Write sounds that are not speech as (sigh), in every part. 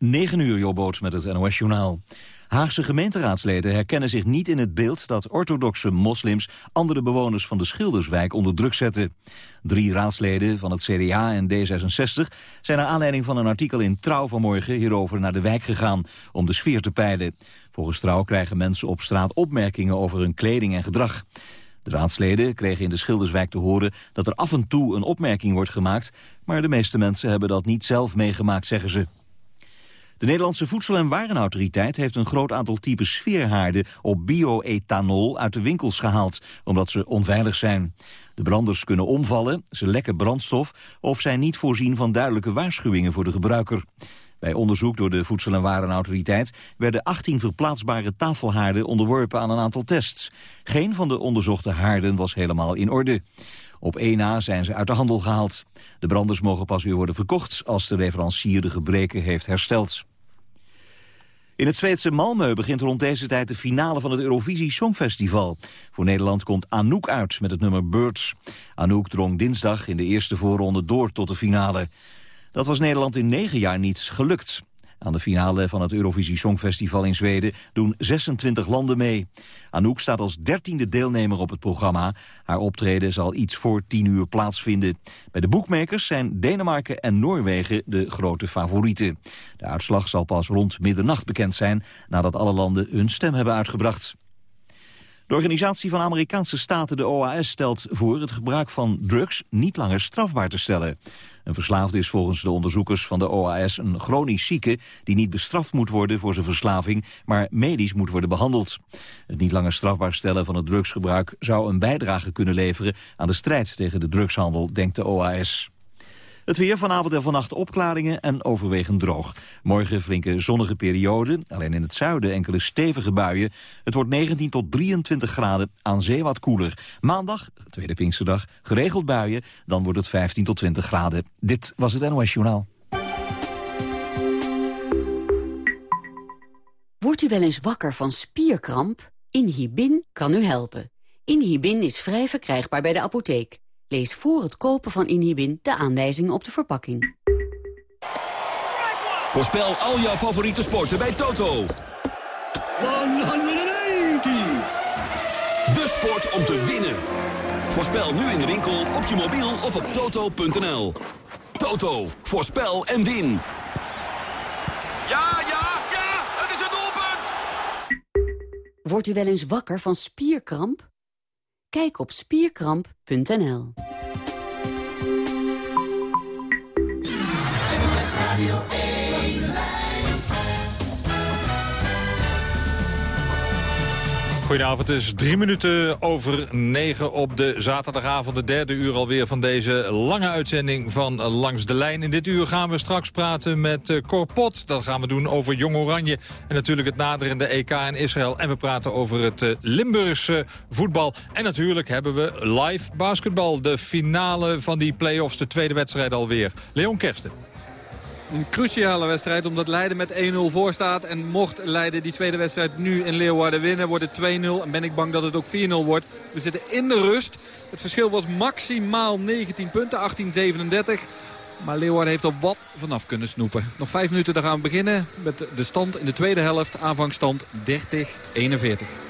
9 uur, Jobboot met het NOS-journaal. Haagse gemeenteraadsleden herkennen zich niet in het beeld dat orthodoxe moslims andere bewoners van de Schilderswijk onder druk zetten. Drie raadsleden van het CDA en D66 zijn naar aanleiding van een artikel in Trouw vanmorgen hierover naar de wijk gegaan om de sfeer te peilen. Volgens Trouw krijgen mensen op straat opmerkingen over hun kleding en gedrag. De raadsleden kregen in de Schilderswijk te horen dat er af en toe een opmerking wordt gemaakt, maar de meeste mensen hebben dat niet zelf meegemaakt, zeggen ze. De Nederlandse Voedsel- en Warenautoriteit heeft een groot aantal typen sfeerhaarden op bioethanol uit de winkels gehaald, omdat ze onveilig zijn. De branders kunnen omvallen, ze lekken brandstof of zijn niet voorzien van duidelijke waarschuwingen voor de gebruiker. Bij onderzoek door de Voedsel- en Warenautoriteit werden 18 verplaatsbare tafelhaarden onderworpen aan een aantal tests. Geen van de onderzochte haarden was helemaal in orde. Op 1 na zijn ze uit de handel gehaald. De branders mogen pas weer worden verkocht als de leverancier de gebreken heeft hersteld. In het Zweedse Malmö begint rond deze tijd de finale van het Eurovisie Songfestival. Voor Nederland komt Anouk uit met het nummer Birds. Anouk drong dinsdag in de eerste voorronde door tot de finale. Dat was Nederland in negen jaar niet gelukt. Aan de finale van het Eurovisie Songfestival in Zweden doen 26 landen mee. Anouk staat als dertiende deelnemer op het programma. Haar optreden zal iets voor 10 uur plaatsvinden. Bij de boekmakers zijn Denemarken en Noorwegen de grote favorieten. De uitslag zal pas rond middernacht bekend zijn... nadat alle landen hun stem hebben uitgebracht. De organisatie van Amerikaanse staten, de OAS, stelt voor het gebruik van drugs niet langer strafbaar te stellen. Een verslaafde is volgens de onderzoekers van de OAS een chronisch zieke die niet bestraft moet worden voor zijn verslaving, maar medisch moet worden behandeld. Het niet langer strafbaar stellen van het drugsgebruik zou een bijdrage kunnen leveren aan de strijd tegen de drugshandel, denkt de OAS. Het weer vanavond en vannacht opklaringen en overwegend droog. Morgen flinke zonnige periode, alleen in het zuiden enkele stevige buien. Het wordt 19 tot 23 graden, aan zee wat koeler. Maandag, tweede Pinksterdag, geregeld buien, dan wordt het 15 tot 20 graden. Dit was het NOS Journaal. Wordt u wel eens wakker van spierkramp? Inhibin kan u helpen. Inhibin is vrij verkrijgbaar bij de apotheek. Lees voor het kopen van Inhibin de aanwijzingen op de verpakking. Voorspel al jouw favoriete sporten bij Toto. 180! De sport om te winnen. Voorspel nu in de winkel, op je mobiel of op toto.nl. Toto, voorspel en win. Ja, ja, ja, het is een doelpunt! Wordt u wel eens wakker van spierkramp? Kijk op spierkramp.nl. Goedenavond, het is drie minuten over negen op de zaterdagavond. De derde uur alweer van deze lange uitzending van Langs de Lijn. In dit uur gaan we straks praten met uh, Cor Pot. Dat gaan we doen over Jong Oranje en natuurlijk het naderende EK in Israël. En we praten over het uh, Limburgse voetbal. En natuurlijk hebben we live basketbal. De finale van die play-offs, de tweede wedstrijd alweer. Leon Kersten. Een cruciale wedstrijd omdat Leiden met 1-0 voor staat. En mocht Leiden die tweede wedstrijd nu in Leeuwarden winnen, wordt het 2-0. En ben ik bang dat het ook 4-0 wordt. We zitten in de rust. Het verschil was maximaal 19 punten, 18-37. Maar Leeuwarden heeft er wat vanaf kunnen snoepen. Nog vijf minuten, dan gaan we beginnen met de stand in de tweede helft. Aanvangstand 30-41.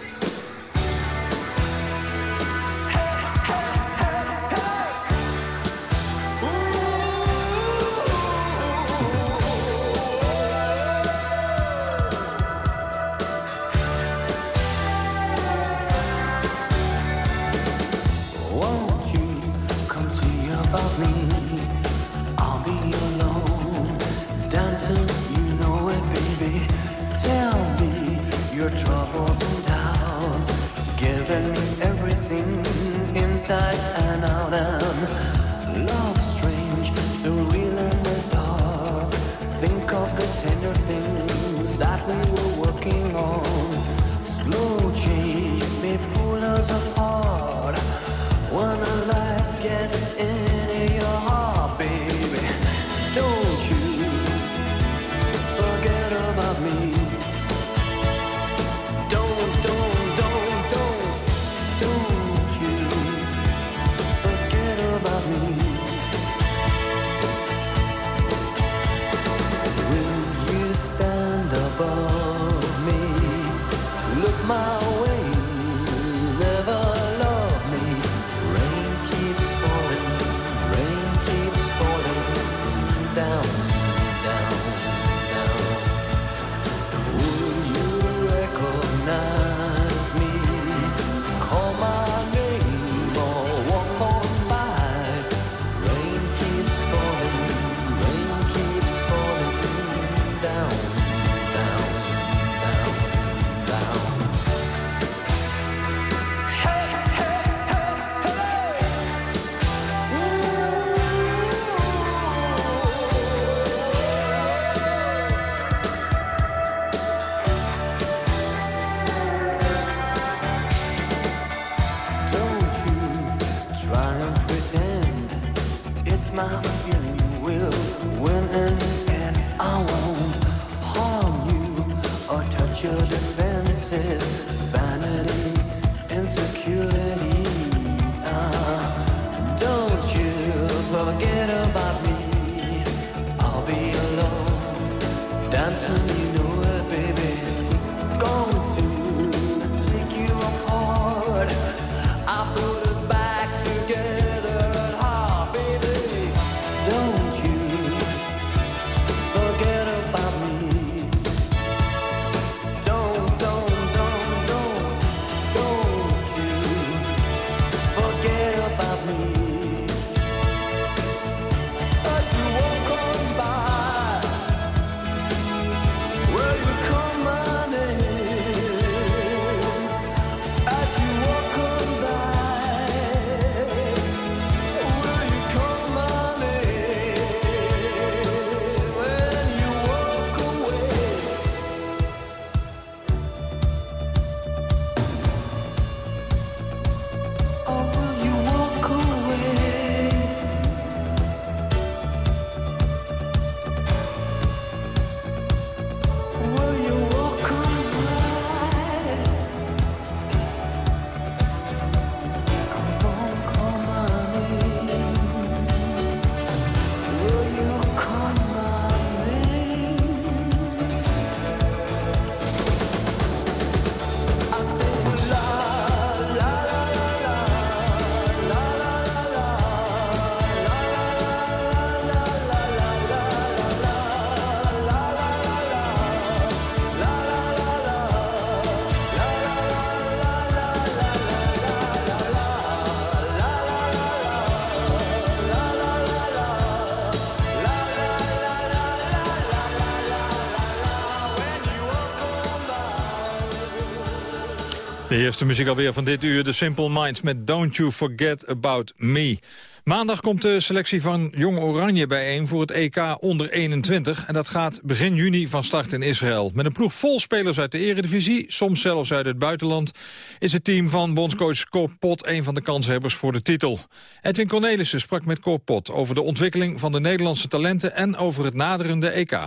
De muziek alweer van dit uur, The Simple Minds met Don't You Forget About Me. Maandag komt de selectie van Jong Oranje bijeen voor het EK onder 21. En dat gaat begin juni van start in Israël. Met een ploeg vol spelers uit de eredivisie, soms zelfs uit het buitenland... is het team van bondscoach Cor Pot een van de kanshebbers voor de titel. Edwin Cornelissen sprak met Cor Pot over de ontwikkeling van de Nederlandse talenten... en over het naderende EK.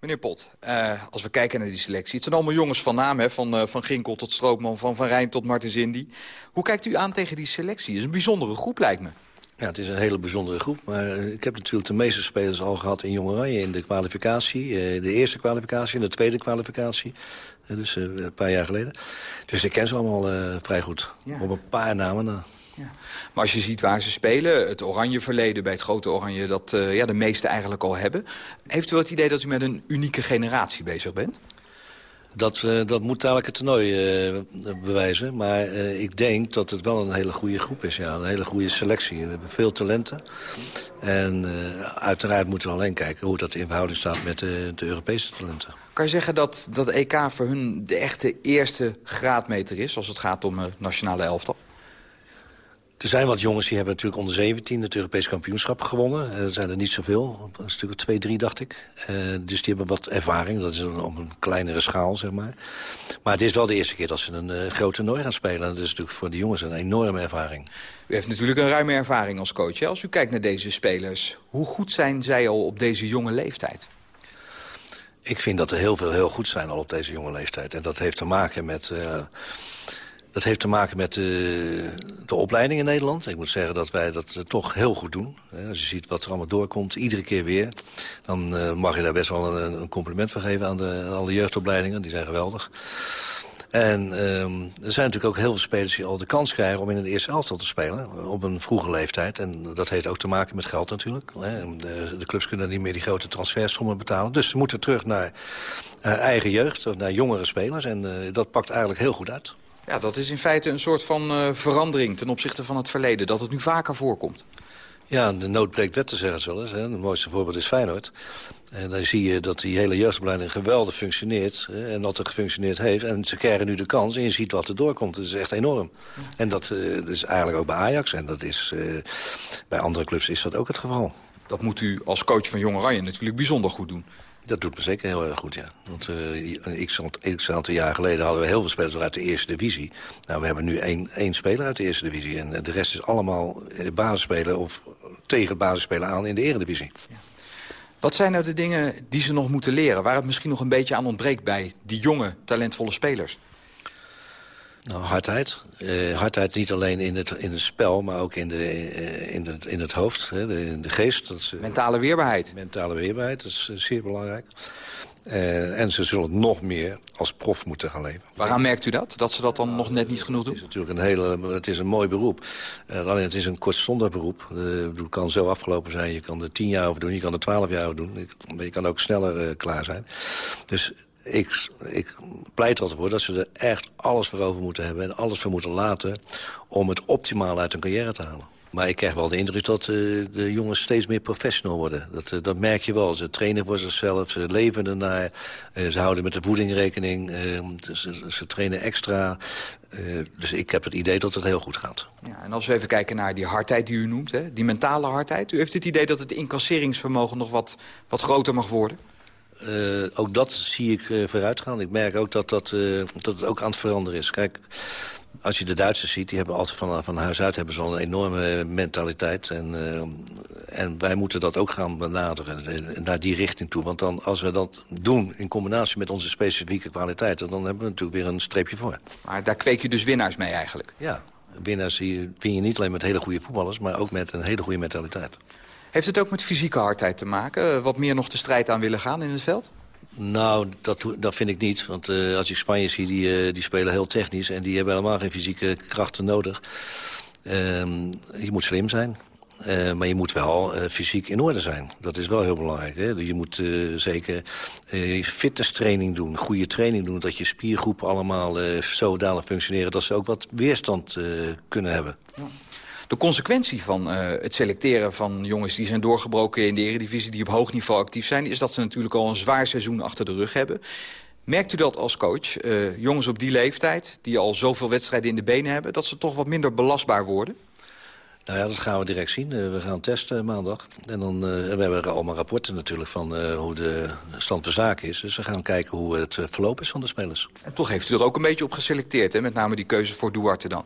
Meneer Pot, uh, als we kijken naar die selectie... het zijn allemaal jongens van naam, hè, van, uh, van Ginkel tot Stroopman... van Van Rijn tot Martens Indy. Hoe kijkt u aan tegen die selectie? Het is een bijzondere groep, lijkt me. Ja, het is een hele bijzondere groep. Maar uh, ik heb natuurlijk de meeste spelers al gehad in Jong Oranje... in de kwalificatie, de eerste kwalificatie en de tweede kwalificatie. dus een paar jaar geleden. Dus ik ken ze allemaal vrij goed. Ja. Op een paar namen na. Ja. Maar als je ziet waar ze spelen, het oranje verleden bij het grote oranje... dat uh, ja, de meesten eigenlijk al hebben. Heeft u wel het idee dat u met een unieke generatie bezig bent? Dat, dat moet dadelijk het toernooi uh, bewijzen. Maar ik denk dat het wel een hele goede groep is. Ja. Een hele goede selectie. We hebben veel talenten. En uiteraard moeten we alleen kijken hoe dat in verhouding staat met de Europese talenten. Kan je zeggen dat dat EK voor hun de echte eerste graadmeter is... als het gaat om nationale elftal? Er zijn wat jongens die hebben natuurlijk onder 17 het Europees kampioenschap gewonnen. Er zijn er niet zoveel, een stuk of twee, drie dacht ik. Uh, dus die hebben wat ervaring, dat is op een kleinere schaal, zeg maar. Maar het is wel de eerste keer dat ze een uh, groot toernooi gaan spelen. En dat is natuurlijk voor de jongens een enorme ervaring. U heeft natuurlijk een ruime ervaring als coach. Hè? Als u kijkt naar deze spelers, hoe goed zijn zij al op deze jonge leeftijd? Ik vind dat er heel veel heel goed zijn al op deze jonge leeftijd. En dat heeft te maken met... Uh, dat heeft te maken met de, de opleiding in Nederland. Ik moet zeggen dat wij dat toch heel goed doen. Als je ziet wat er allemaal doorkomt, iedere keer weer... dan uh, mag je daar best wel een, een compliment voor geven aan, de, alle jeugdopleidingen. Die zijn geweldig. En um, er zijn natuurlijk ook heel veel spelers die al de kans krijgen... om in een eerste elftal te spelen op een vroege leeftijd. En dat heeft ook te maken met geld natuurlijk. De, clubs kunnen niet meer die grote transfersommen betalen. Dus ze moeten terug naar eigen jeugd, of naar jongere spelers. En dat pakt eigenlijk heel goed uit. Ja, dat is in feite een soort van uh, verandering ten opzichte van het verleden. Dat het nu vaker voorkomt. Ja, de nood breekt wetten, zeggen ze wel eens. Hè. Het mooiste voorbeeld is Feyenoord. En dan zie je dat die hele jeugdopleiding geweldig functioneert. Hè, en dat er gefunctioneerd heeft. En ze krijgen nu de kans en je ziet wat er doorkomt. Dat is echt enorm. En dat, uh, dat, is eigenlijk ook bij Ajax. En dat is, uh, bij andere clubs is dat ook het geval. Dat moet u als coach van Jong Oranje natuurlijk bijzonder goed doen. Dat doet me zeker heel erg goed, ja. Want uh, x, x aantal jaar geleden hadden we heel veel spelers uit de eerste divisie. Nou, we hebben nu één, één speler uit de eerste divisie. En de rest is allemaal basisspelen of tegen basisspelen aan in de eredivisie. Wat zijn nou de dingen die ze nog moeten leren? Waar het misschien nog een beetje aan ontbreekt bij die jonge, talentvolle spelers? Nou, hardheid. Uh, hardheid niet alleen in het, in het spel, maar ook in, de, in, het, in het hoofd, hè, de, in de geest. Dat is, mentale weerbaarheid. Mentale weerbaarheid, dat is zeer belangrijk. En ze zullen nog meer als prof moeten gaan leven. Waaraan merkt u dat? Dat ze dat dan nog net niet genoeg doen? Het is natuurlijk een, hele, het is een mooi beroep. Alleen het is een kortstondig beroep. Het kan zo afgelopen zijn. Je kan er tien jaar over doen, je kan er twaalf jaar over doen. Je kan ook sneller klaar zijn. Dus ik, ik pleit er ervoor dat ze er echt alles voor over moeten hebben... en alles voor moeten laten om het optimaal uit hun carrière te halen. Maar ik krijg wel de indruk dat uh, de jongens steeds meer professional worden. Dat, uh, dat merk je wel. Ze trainen voor zichzelf, ze leven ernaar. Uh, ze houden met de voeding rekening. Ze, ze, trainen extra. dus ik heb het idee dat het heel goed gaat. Ja, en als we even kijken naar die hardheid die u noemt, hè, die mentale hardheid. U heeft het idee dat het incasseringsvermogen nog wat, wat groter mag worden? Ook dat zie ik vooruit gaan. Ik merk ook dat, dat, dat het ook aan het veranderen is. Kijk, als je de Duitsers ziet, die hebben altijd van, van huis uit hebben zo'n enorme mentaliteit. En, uh, en wij moeten dat ook gaan benaderen, eh, naar die richting toe. Want dan, als we dat doen in combinatie met onze specifieke kwaliteiten... dan hebben we natuurlijk weer een streepje voor. Maar daar kweek je dus winnaars mee eigenlijk? Ja, winnaars win je niet alleen met hele goede voetballers... maar ook met een hele goede mentaliteit. Heeft het ook met fysieke hardheid te maken? Wat meer nog de strijd aan willen gaan in het veld? Nou, dat, dat vind ik niet. Want uh, als ik Spanje zie, die, uh, die spelen heel technisch... en die hebben helemaal geen fysieke krachten nodig. Uh, je moet slim zijn. Maar je moet wel fysiek in orde zijn. Dat is wel heel belangrijk. Hè? Je moet zeker fitnesstraining doen, goede training doen... dat je spiergroepen allemaal zodanig functioneren... dat ze ook wat weerstand kunnen hebben. Ja. De consequentie van uh, het selecteren van jongens die zijn doorgebroken in de eredivisie... die op hoog niveau actief zijn... is dat ze natuurlijk al een zwaar seizoen achter de rug hebben. Merkt u dat als coach? Uh, jongens op die leeftijd, die al zoveel wedstrijden in de benen hebben... dat ze toch wat minder belastbaar worden? Nou ja, dat gaan we direct zien. Uh, we gaan testen maandag. En dan, uh, we hebben allemaal rapporten natuurlijk van uh, hoe de stand van zaken is. Dus we gaan kijken hoe het verloop is van de spelers. En toch heeft u er ook een beetje op geselecteerd, hè? met name die keuze voor Duarte dan.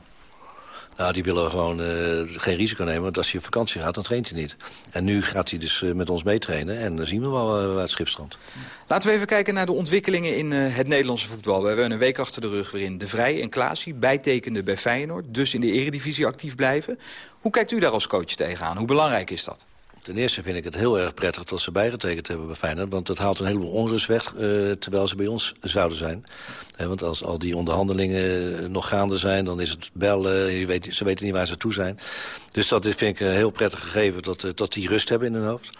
Nou, die willen gewoon uh, geen risico nemen. Want als hij op vakantie gaat, dan traint hij niet. En nu gaat hij dus uh, met ons meetrainen. En dan zien we wel uh, waar het schip strandt. Laten we even kijken naar de ontwikkelingen in het Nederlandse voetbal. We hebben een week achter de rug waarin De Vrij en Klaasie bijtekenden bij Feyenoord. Dus in de eredivisie actief blijven. Hoe kijkt u daar als coach tegenaan? Hoe belangrijk is dat? Ten eerste vind ik het heel erg prettig dat ze bijgetekend hebben bij Feyenoord. Want dat haalt een heleboel onrust weg, uh, terwijl ze bij ons zouden zijn. Want als al die onderhandelingen nog gaande zijn, dan is het bellen. Je weet, ze weten niet waar ze toe zijn. Dus dat vind ik een heel prettig gegeven dat, uh, dat die rust hebben in hun hoofd.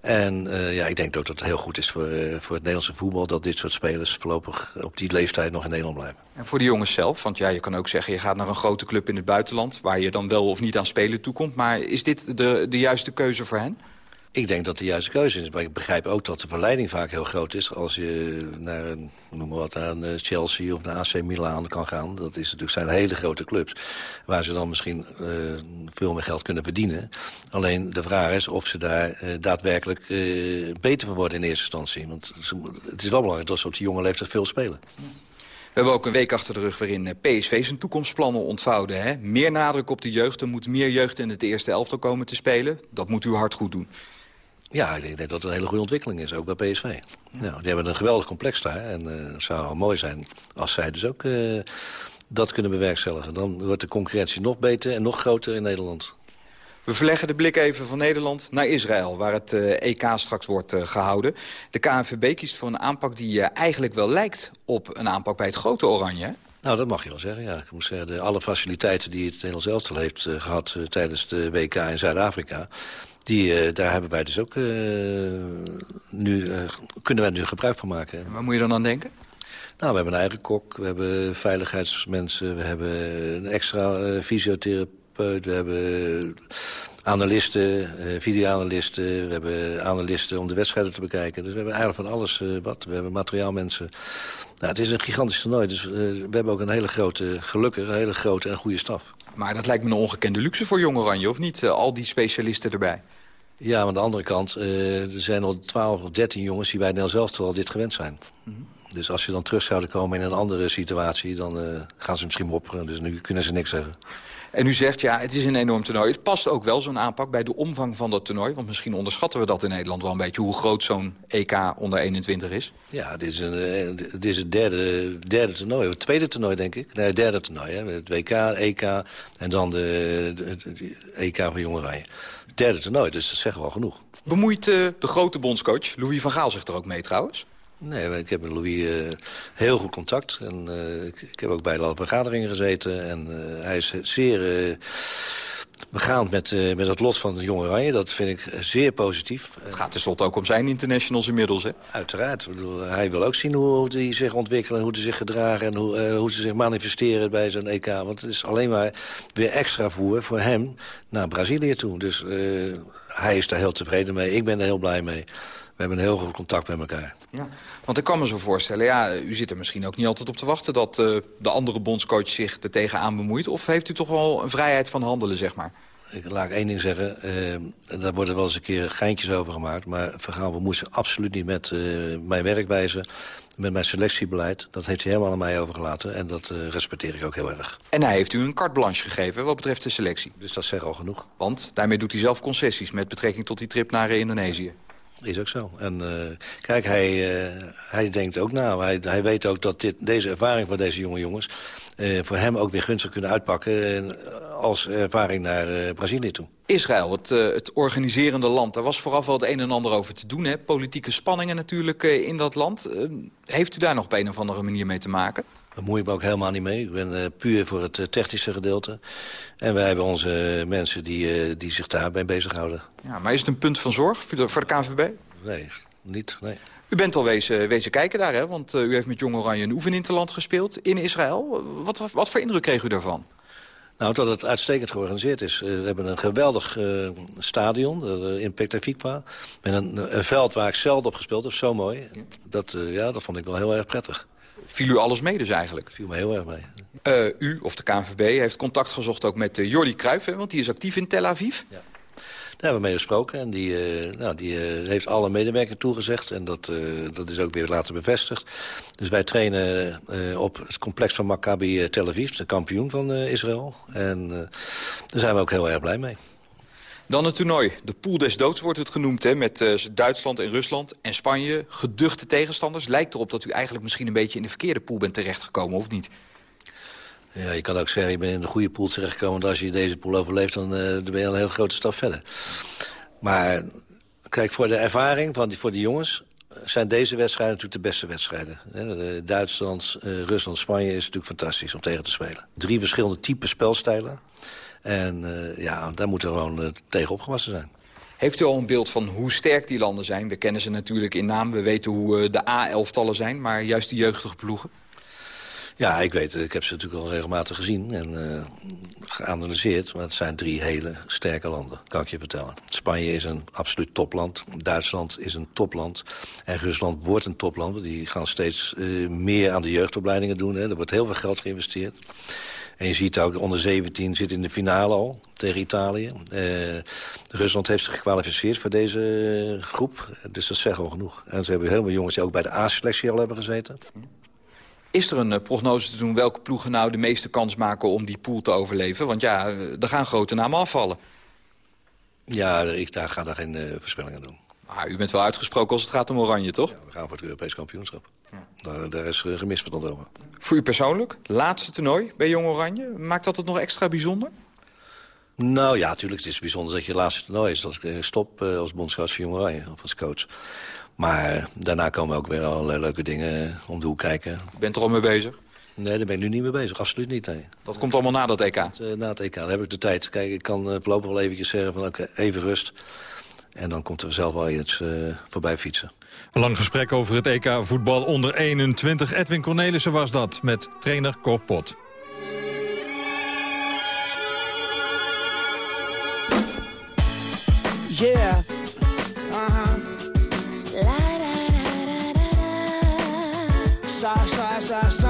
En uh, ja, ik denk ook dat het heel goed is voor, voor het Nederlandse voetbal... dat dit soort spelers voorlopig op die leeftijd nog in Nederland blijven. En voor de jongens zelf? Want ja, je kan ook zeggen... je gaat naar een grote club in het buitenland... waar je dan wel of niet aan spelen toekomt. Maar is dit de, de juiste keuze voor hen? Ik denk dat de juiste keuze is. Maar ik begrijp ook dat de verleiding vaak heel groot is... als je naar een, noem maar wat, aan eh, Chelsea of naar AC Milan kan gaan. Dat is natuurlijk, zijn hele grote clubs. Waar ze dan misschien uh, veel meer geld kunnen verdienen. Alleen de vraag is of ze daar uh, daadwerkelijk beter van worden in eerste instantie. Want het is wel belangrijk dat ze op die jonge leeftijd veel spelen. We hebben ook een week achter de rug waarin PSV zijn toekomstplannen ontvouwden. Hè? Meer nadruk op de jeugd. Er moet meer jeugd in het eerste elftal komen te spelen. Dat moet u hard goed doen. Ja, ik denk dat het een hele goede ontwikkeling is, ook bij PSV. Ja. die hebben een geweldig complex daar. En uh, het zou mooi zijn als zij dus ook uh, dat kunnen bewerkstelligen. Dan wordt de concurrentie nog beter en nog groter in Nederland. We verleggen de blik even van Nederland naar Israël, waar het uh, EK straks wordt gehouden. De KNVB kiest voor een aanpak die eigenlijk wel lijkt op een aanpak bij het grote Oranje. Nou, dat mag je wel zeggen, ja. Ik moet zeggen, de, alle faciliteiten die het Nederlands elftal heeft gehad... tijdens de WK in Zuid-Afrika... Die, uh, daar hebben wij dus ook uh, nu, uh, kunnen wij nu gebruik van maken. En waar moet je dan aan denken? Nou, we hebben een eigen kok, we hebben veiligheidsmensen... we hebben een extra fysiotherapeut, we hebben analisten, videoanalisten... we hebben analisten om de wedstrijden te bekijken. Dus we hebben eigenlijk van alles wat. We hebben materiaalmensen. Nou, het is een gigantisch toernooi, dus we hebben ook een hele grote, gelukkig een hele grote en goede staf. Maar dat lijkt me een ongekende luxe voor Jong Oranje, of niet? al die specialisten erbij. Ja, maar aan de andere kant, uh, er zijn al 12 of 13 jongens die bij Nederland zelf al dit gewend zijn. Mm -hmm. Dus als ze dan terug zouden komen in een andere situatie, dan gaan ze misschien mopperen. Dus nu kunnen ze niks zeggen. En u zegt, ja, het is een enorm toernooi. Het past ook wel, zo'n aanpak, bij de omvang van dat toernooi. Want misschien onderschatten we dat in Nederland wel een beetje... hoe groot zo'n EK onder 21 is. Ja, dit is, een, eh, dit is het derde, derde toernooi. Het tweede toernooi, denk ik. Nee, het derde toernooi. Hè. Het WK, EK en dan de, de, EK van Jong Oranje. Het derde toernooi, dus dat zeggen we al genoeg. Bemoeit uh, de grote bondscoach Louis van Gaal zich er ook mee trouwens? Nee, ik heb met Louis uh, heel goed contact. En, uh, ik, ik, heb ook bij de vergaderingen gezeten. En uh, hij is zeer begaand met, met het lot van de jonge Oranje. Dat vind ik zeer positief. Het gaat tenslotte ook om zijn internationals inmiddels, hè? Uiteraard. Ik bedoel, hij wil ook zien hoe, hoe die zich ontwikkelen... hoe ze zich gedragen en hoe, hoe ze zich manifesteren bij zo'n EK. Want het is alleen maar weer extra voer voor hem naar Brazilië toe. Dus hij is daar heel tevreden mee. Ik ben er heel blij mee. We hebben een heel goed contact met elkaar. Ja. Want ik kan me zo voorstellen, ja, u zit er misschien ook niet altijd op te wachten... dat uh, de andere bondscoach zich er tegenaan bemoeit. Of heeft u toch wel een vrijheid van handelen, zeg maar? Ik laat één ding zeggen, uh, daar worden wel eens een keer geintjes over gemaakt... maar Vergaal bemoeit zich absoluut niet met uh, mijn werkwijze... met mijn selectiebeleid. Dat heeft hij helemaal aan mij overgelaten en dat respecteer ik ook heel erg. En hij heeft u een carte blanche gegeven wat betreft de selectie? Dus dat zegt al genoeg. Want daarmee doet hij zelf concessies met betrekking tot die trip naar Indonesië. Is ook zo. En uh, kijk, hij, uh, hij denkt ook na. Hij, hij weet ook dat dit, deze ervaring van deze jonge jongens... Uh, voor hem ook weer gunstig kunnen uitpakken... als ervaring naar Brazilië toe. Israël, het, het organiserende land. Daar was vooraf wel het een en ander over te doen. Hè? Politieke spanningen natuurlijk in dat land. heeft u daar nog op een of andere manier mee te maken? Daar moei ik me ook helemaal niet mee. Ik ben uh, puur voor het uh, technische gedeelte. En wij hebben onze mensen die, die zich daarbij bezighouden. Ja, maar is het een punt van zorg voor de, voor de KNVB? Nee, niet. Nee. U bent al wezen, wezen kijken daar, hè? want u heeft met Jong Oranje een oefeninterland gespeeld in Israël. Wat, wat, wat voor indruk kreeg u daarvan? Nou, dat het uitstekend georganiseerd is. We hebben een geweldig uh, stadion uh, in Petah Met een, een, veld waar ik zelden op gespeeld heb. Zo mooi. Dat, uh, ja, dat vond ik wel heel erg prettig. Viel u alles mee dus eigenlijk? Viel me heel erg mee. Uh, u, of de KNVB, heeft contact gezocht ook met uh, Jordi Cruijff, hè, want die is actief in Tel Aviv. Ja. Daar hebben we mee gesproken en die, uh, nou, die heeft alle medewerkers toegezegd. En dat, dat is ook weer later bevestigd. Dus wij trainen op het complex van Maccabi Tel Aviv, de kampioen van Israël. En daar zijn we ook heel erg blij mee. Dan het toernooi. De pool des doods wordt het genoemd, hè, met uh, Duitsland en Rusland en Spanje. Geduchte tegenstanders. Lijkt erop dat u eigenlijk misschien een beetje in de verkeerde pool bent terechtgekomen, of niet? Ja, je kan ook zeggen, je bent in de goede pool terechtgekomen... want als je deze pool overleeft, dan, uh, dan ben je al een heel grote stap verder. Maar kijk, voor de ervaring van voor die jongens zijn deze wedstrijden natuurlijk de beste wedstrijden. Duitsland, uh, Rusland, Spanje is natuurlijk fantastisch om tegen te spelen. Drie verschillende typen spelstijlen. En uh, ja, daar moeten we gewoon uh, tegen opgewassen zijn. Heeft u al een beeld van hoe sterk die landen zijn? We kennen ze natuurlijk in naam. We weten hoe uh, de A-elftallen zijn, maar juist die jeugdige ploegen? Ja, ik weet, ik heb ze natuurlijk al regelmatig gezien en uh, geanalyseerd. Maar het zijn drie hele sterke landen, kan ik je vertellen. Spanje is een absoluut topland. Duitsland is een topland. En Rusland wordt een topland. Die gaan steeds uh, meer aan de jeugdopleidingen doen. Hè. Er wordt heel veel geld geïnvesteerd. En je ziet ook, de onder 17 zit in de finale al tegen Italië. Uh, Rusland heeft zich gekwalificeerd voor deze groep. Dus dat zegt al genoeg. En ze hebben heel veel jongens die ook bij de A-selectie al hebben gezeten. Is er een uh, prognose te doen welke ploegen nou de meeste kans maken om die pool te overleven? Want ja, er gaan grote namen afvallen. Ja, ik daar ga daar geen uh, voorspellingen doen. Maar u bent wel uitgesproken als het gaat om Oranje, toch? Ja, we gaan voor het Europees kampioenschap. Ja. Daar, daar, is uh, gemist wat over. Voor u persoonlijk, laatste toernooi bij Jong Oranje. Maakt dat het nog extra bijzonder? Nou ja, natuurlijk. Het is bijzonder dat je laatste toernooi is. Dat ik stop als bondscoach van Jong Oranje, of als coach. Maar daarna komen ook weer allerlei leuke dingen om de hoek kijken. Je bent er al mee bezig? Nee, daar ben ik nu niet mee bezig. Absoluut niet, nee. Dat komt allemaal na dat EK? Na het EK, dan heb ik de tijd. Kijk, ik kan voorlopig wel eventjes zeggen van oké, even rust. En dan komt er zelf wel iets uh, voorbij fietsen. Een lang gesprek over het EK voetbal onder 21. Edwin Cornelissen was dat met trainer Cor Pot. Yeah. Uh-huh. La da da da da da. Sorry, sorry, sorry, sorry.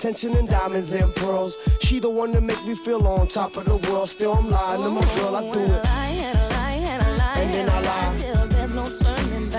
Attention and diamonds and pearls. She the one that make me feel on top of the world. Still, I'm lying to my girl. I do it. And then I lie. till there's no turning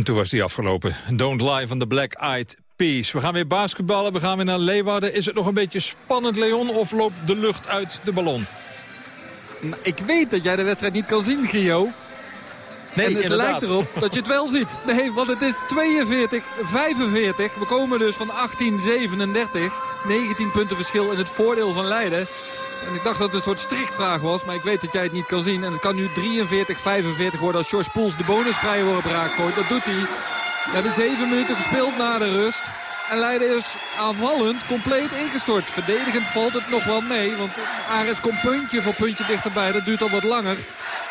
En toen was die afgelopen. Don't Lie van de Black Eyed Peas. We gaan weer basketballen, we gaan weer naar Leeuwarden. Is het nog een beetje spannend, Leon, of loopt de lucht uit de ballon? Nou, Ik weet dat jij de wedstrijd niet kan zien, Gio. Nee, en het inderdaad. lijkt erop dat je het wel ziet. Nee, want het is 42, 45. We komen dus van 18, 37. 19 punten verschil in het voordeel van Leiden. En ik dacht dat het een soort strikvraag was, maar ik weet dat jij het niet kan zien. En het kan nu 43, 45 worden als George Poels de bonusvrije worp raakt. Dat doet hij. We hebben 7 minuten gespeeld na de rust. En Leiden is aanvallend compleet ingestort. Verdedigend valt het nog wel mee. Want Ares komt puntje voor puntje dichterbij. Dat duurt al wat langer.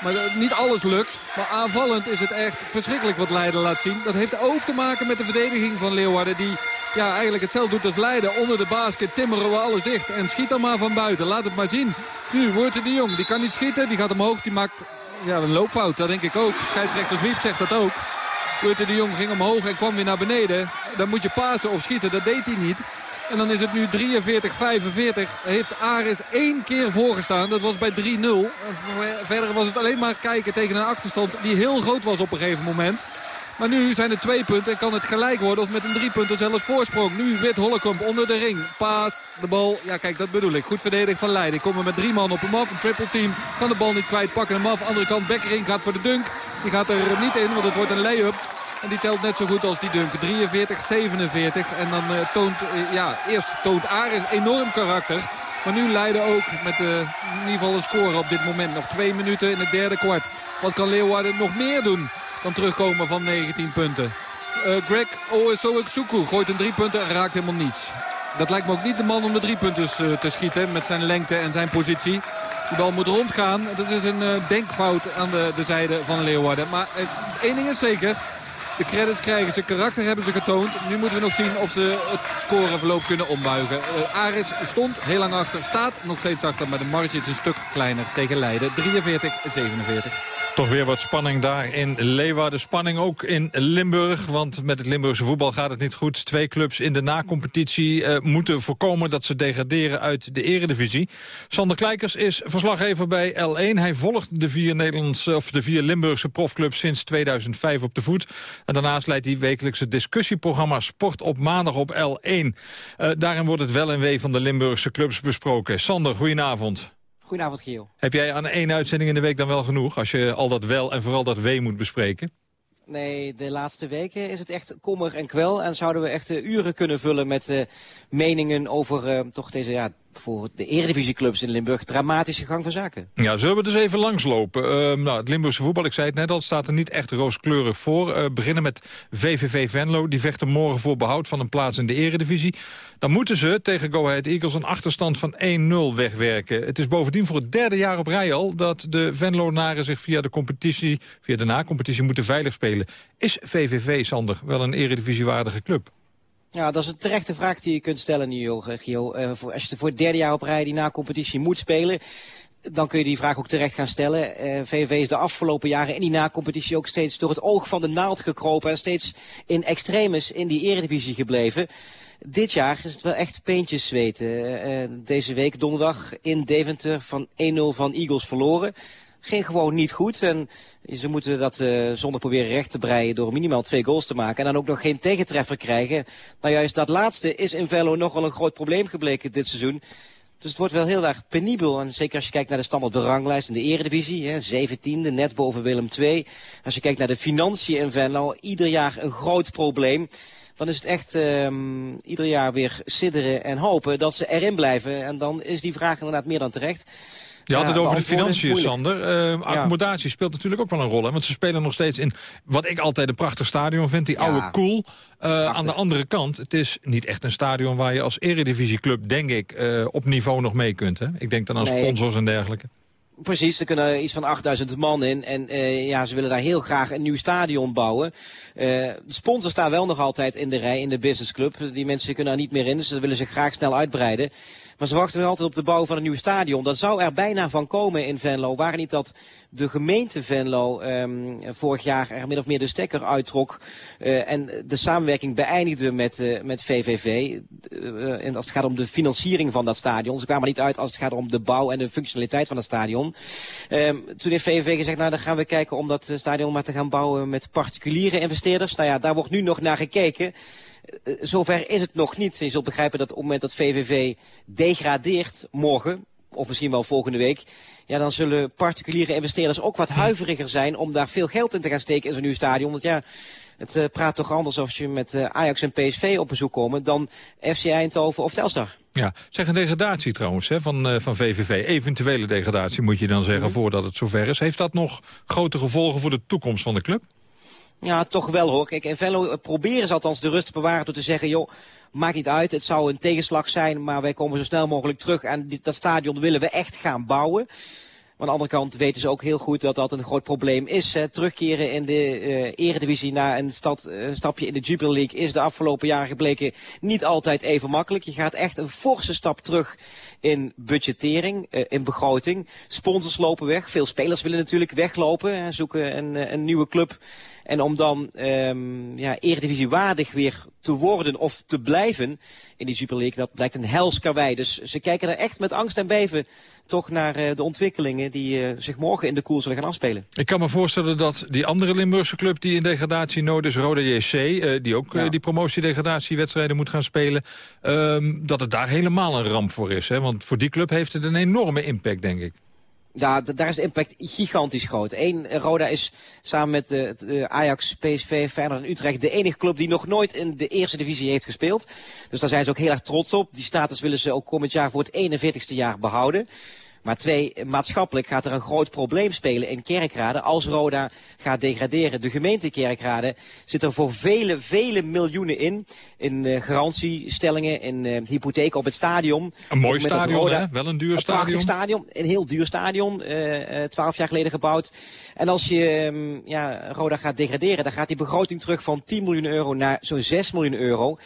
Maar niet alles lukt. Maar aanvallend is het echt verschrikkelijk wat Leiden laat zien. Dat heeft ook te maken met de verdediging van Leeuwarden. Die ja, eigenlijk hetzelfde doet als Leiden. Onder de basket timmeren we alles dicht. En schiet dan maar van buiten. Laat het maar zien. Nu wordt de Jong. Die kan niet schieten. Die gaat omhoog. Die maakt ja, een loopfout. Dat denk ik ook. Scheidsrechter Zwiep zegt dat ook. Rutte de Jong ging omhoog en kwam weer naar beneden. Dan moet je pasen of schieten. Dat deed hij niet. En dan is het nu 43-45. Heeft Aris één keer voorgestaan. Dat was bij 3-0. En Verder was het alleen maar kijken tegen een achterstand die heel groot was op een gegeven moment. Maar nu zijn er twee punten en kan het gelijk worden of met een drie punten zelfs voorsprong. Nu Wit Hollekamp onder de ring. Paast de bal. Ja kijk dat bedoel ik. Goed verdedigd van Leiden. Komen met drie man op hem af. Een triple team kan de bal niet kwijt. Pakken hem af. Andere kant Bekkering gaat voor de dunk. Die gaat er niet in want het wordt een lay-up. En die telt net zo goed als die dunk. 43-47. En dan eh, toont, eh, ja, eerst toont Aris enorm karakter. Maar nu Leiden ook met eh, in ieder geval een score op dit moment. Nog twee minuten in het derde kwart. Wat kan Leeuwarden nog meer doen dan terugkomen van 19 punten? Eh, Greg Oesoeksuku gooit een drie punten en raakt helemaal niets. Dat lijkt me ook niet de man om de drie punten eh, te schieten met zijn lengte en zijn positie. Die bal moet rondgaan. Dat is een eh, denkfout aan de, de zijde van Leeuwarden. Maar één ding is zeker. De credits krijgen ze, karakter hebben ze getoond. Nu moeten we nog zien of ze het scoreverloop kunnen ombuigen. Uh, Aris stond heel lang achter, staat nog steeds achter. Maar de marge is een stuk kleiner tegen Leiden. 43-47. Toch weer wat spanning daar in Leeuwarden. Spanning ook in Limburg, want met het Limburgse voetbal gaat het niet goed. Twee clubs in de na-competitie uh, moeten voorkomen dat ze degraderen uit de eredivisie. Sander Kleikers is verslaggever bij L1. Hij volgt de vier, Nederlandse, of de vier Limburgse profclubs sinds 2005 op de voet. En daarnaast leidt hij wekelijks het discussieprogramma Sport op maandag op L1. Uh, daarin wordt het wel en wee van de Limburgse clubs besproken. Sander, goedenavond. Goedenavond, Giel. Heb jij aan één uitzending in de week dan wel genoeg... als je al dat wel en vooral dat wee moet bespreken? Nee, de laatste weken is het echt kommer en kwel. En zouden we echt uh, uren kunnen vullen met uh, meningen over uh, toch deze ja, voor de eredivisieclubs in Limburg dramatische gang van zaken. Ja, zullen we dus even langslopen. Uh, nou, het Limburgse voetbal, ik zei het net al, staat er niet echt rooskleurig voor. Uh, beginnen met VVV Venlo. Die vechten morgen voor behoud van een plaats in de eredivisie. Dan moeten ze tegen Go Ahead Eagles een achterstand van 1-0 wegwerken. Het is bovendien voor het derde jaar op rij al... dat de Venlonaren zich via de competitie, via de na-competitie moeten veilig spelen. Is VVV, Sander, wel een eredivisiewaardige club? Ja, dat is een terechte vraag die je kunt stellen nu, Gio. Uh, voor, als je voor het derde jaar op rij die na-competitie moet spelen dan kun je die vraag ook terecht gaan stellen. VVV is de afgelopen jaren in die na-competitie ook steeds door het oog van de naald gekropen... en steeds in extremis in die eredivisie gebleven. Dit jaar is het wel echt peentjes zweten. Deze week donderdag in Deventer van 1-0 van Eagles verloren ging gewoon niet goed. En ze moeten dat uh, zonder proberen recht te breien door minimaal twee goals te maken. En dan ook nog geen tegentreffer krijgen. Nou juist dat laatste is in Venlo nogal een groot probleem gebleken dit seizoen. Dus het wordt wel heel erg penibel. En zeker als je kijkt naar de standaard beranglijst in de eredivisie. Hè, 17e, net boven Willem II. Als je kijkt naar de financiën in Venlo. Ieder jaar een groot probleem. Dan is het echt um, ieder jaar weer sidderen en hopen dat ze erin blijven. En dan is die vraag inderdaad meer dan terecht. Je had het over de financiën, Sander. Uh, accommodatie speelt natuurlijk ook wel een rol. Hè? Want ze spelen nog steeds in wat ik altijd een prachtig stadion vind. Die oude Koel. Uh, aan de andere kant, het is niet echt een stadion... waar je als eredivisieclub, denk ik, uh, op niveau nog mee kunt. Hè? Ik denk dan aan nee. sponsors en dergelijke. Precies, er kunnen iets van 8000 man in. En uh, ja, ze willen daar heel graag een nieuw stadion bouwen. Uh, de sponsors staan wel nog altijd in de rij in de businessclub. Die mensen kunnen er niet meer in, dus ze willen zich graag snel uitbreiden. Maar ze wachten nog altijd op de bouw van een nieuw stadion. Dat zou er bijna van komen in Venlo. Waar niet dat de gemeente Venlo um, vorig jaar er min of meer de stekker uittrok. Uh, en de samenwerking beëindigde met, uh, met VVV. Uh, en als het gaat om de financiering van dat stadion. Ze kwamen niet uit als het gaat om de bouw en de functionaliteit van het stadion. Um, toen heeft VVV gezegd, nou dan gaan we kijken om dat stadion maar te gaan bouwen met particuliere investeerders. Nou ja, daar wordt nu nog naar gekeken. Uh, zover is het nog niet. Je zult begrijpen dat op het moment dat VVV degradeert morgen, of misschien wel volgende week... ja, dan zullen particuliere investeerders ook wat huiveriger zijn... om daar veel geld in te gaan steken in zo'n nieuw stadion. Want ja, het uh, praat toch anders als je met uh, Ajax en PSV op bezoek komen... dan FC Eindhoven of Telstar. Ja, zeg een degradatie trouwens hè, van, uh, van VVV. Eventuele degradatie moet je dan zeggen -hmm. voordat het zover is. Heeft dat nog grote gevolgen voor de toekomst van de club? Ja, toch wel hoor. Kijk, in Venlo proberen ze althans de rust te bewaren door te zeggen... joh, maakt niet uit, het zou een tegenslag zijn... maar wij komen zo snel mogelijk terug en dit, dat stadion willen we echt gaan bouwen. Maar aan de andere kant weten ze ook heel goed dat dat een groot probleem is. Terugkeren in de uh, eredivisie naar een, stapje in de Jupiler League... is de afgelopen jaren gebleken niet altijd even makkelijk. Je gaat echt een forse stap terug in budgettering, uh, in begroting. Sponsors lopen weg. Veel spelers willen natuurlijk weglopen. Hè, zoeken een, een nieuwe club... En om dan um, ja, eredivisie waardig weer te worden of te blijven in die Super League, dat blijkt een hels karwei. Dus ze kijken er echt met angst en beven toch naar uh, de ontwikkelingen die uh, zich morgen in de koel zullen gaan afspelen. Ik kan me voorstellen dat die andere Limburgse club die in degradatie nood is, Roda JC, uh, die ook ja. die promotiedegradatiewedstrijden moet gaan spelen, um, dat het daar helemaal een ramp voor is. Hè? Want voor die club heeft het een enorme impact, denk ik. Daar is de impact gigantisch groot. Eén, Roda is samen met uh, uh, Ajax, PSV, Feyenoord en Utrecht de enige club die nog nooit in de eerste divisie heeft gespeeld. Dus daar zijn ze ook heel erg trots op. Die status willen ze ook komend jaar voor het 41ste jaar behouden. Maar twee, maatschappelijk gaat er een groot probleem spelen in Kerkrade als Roda gaat degraderen. De gemeente Kerkrade zit er voor vele, vele miljoenen in. In uh, garantiestellingen, in uh, hypotheek op het stadion. Een mooi stadion, Roda, hè? Wel een duur een stadion. prachtig stadion, een heel duur stadion, twaalf uh, jaar geleden gebouwd. En als je um, ja, Roda gaat degraderen, dan gaat die begroting terug van 10 miljoen euro naar zo'n 6 miljoen euro.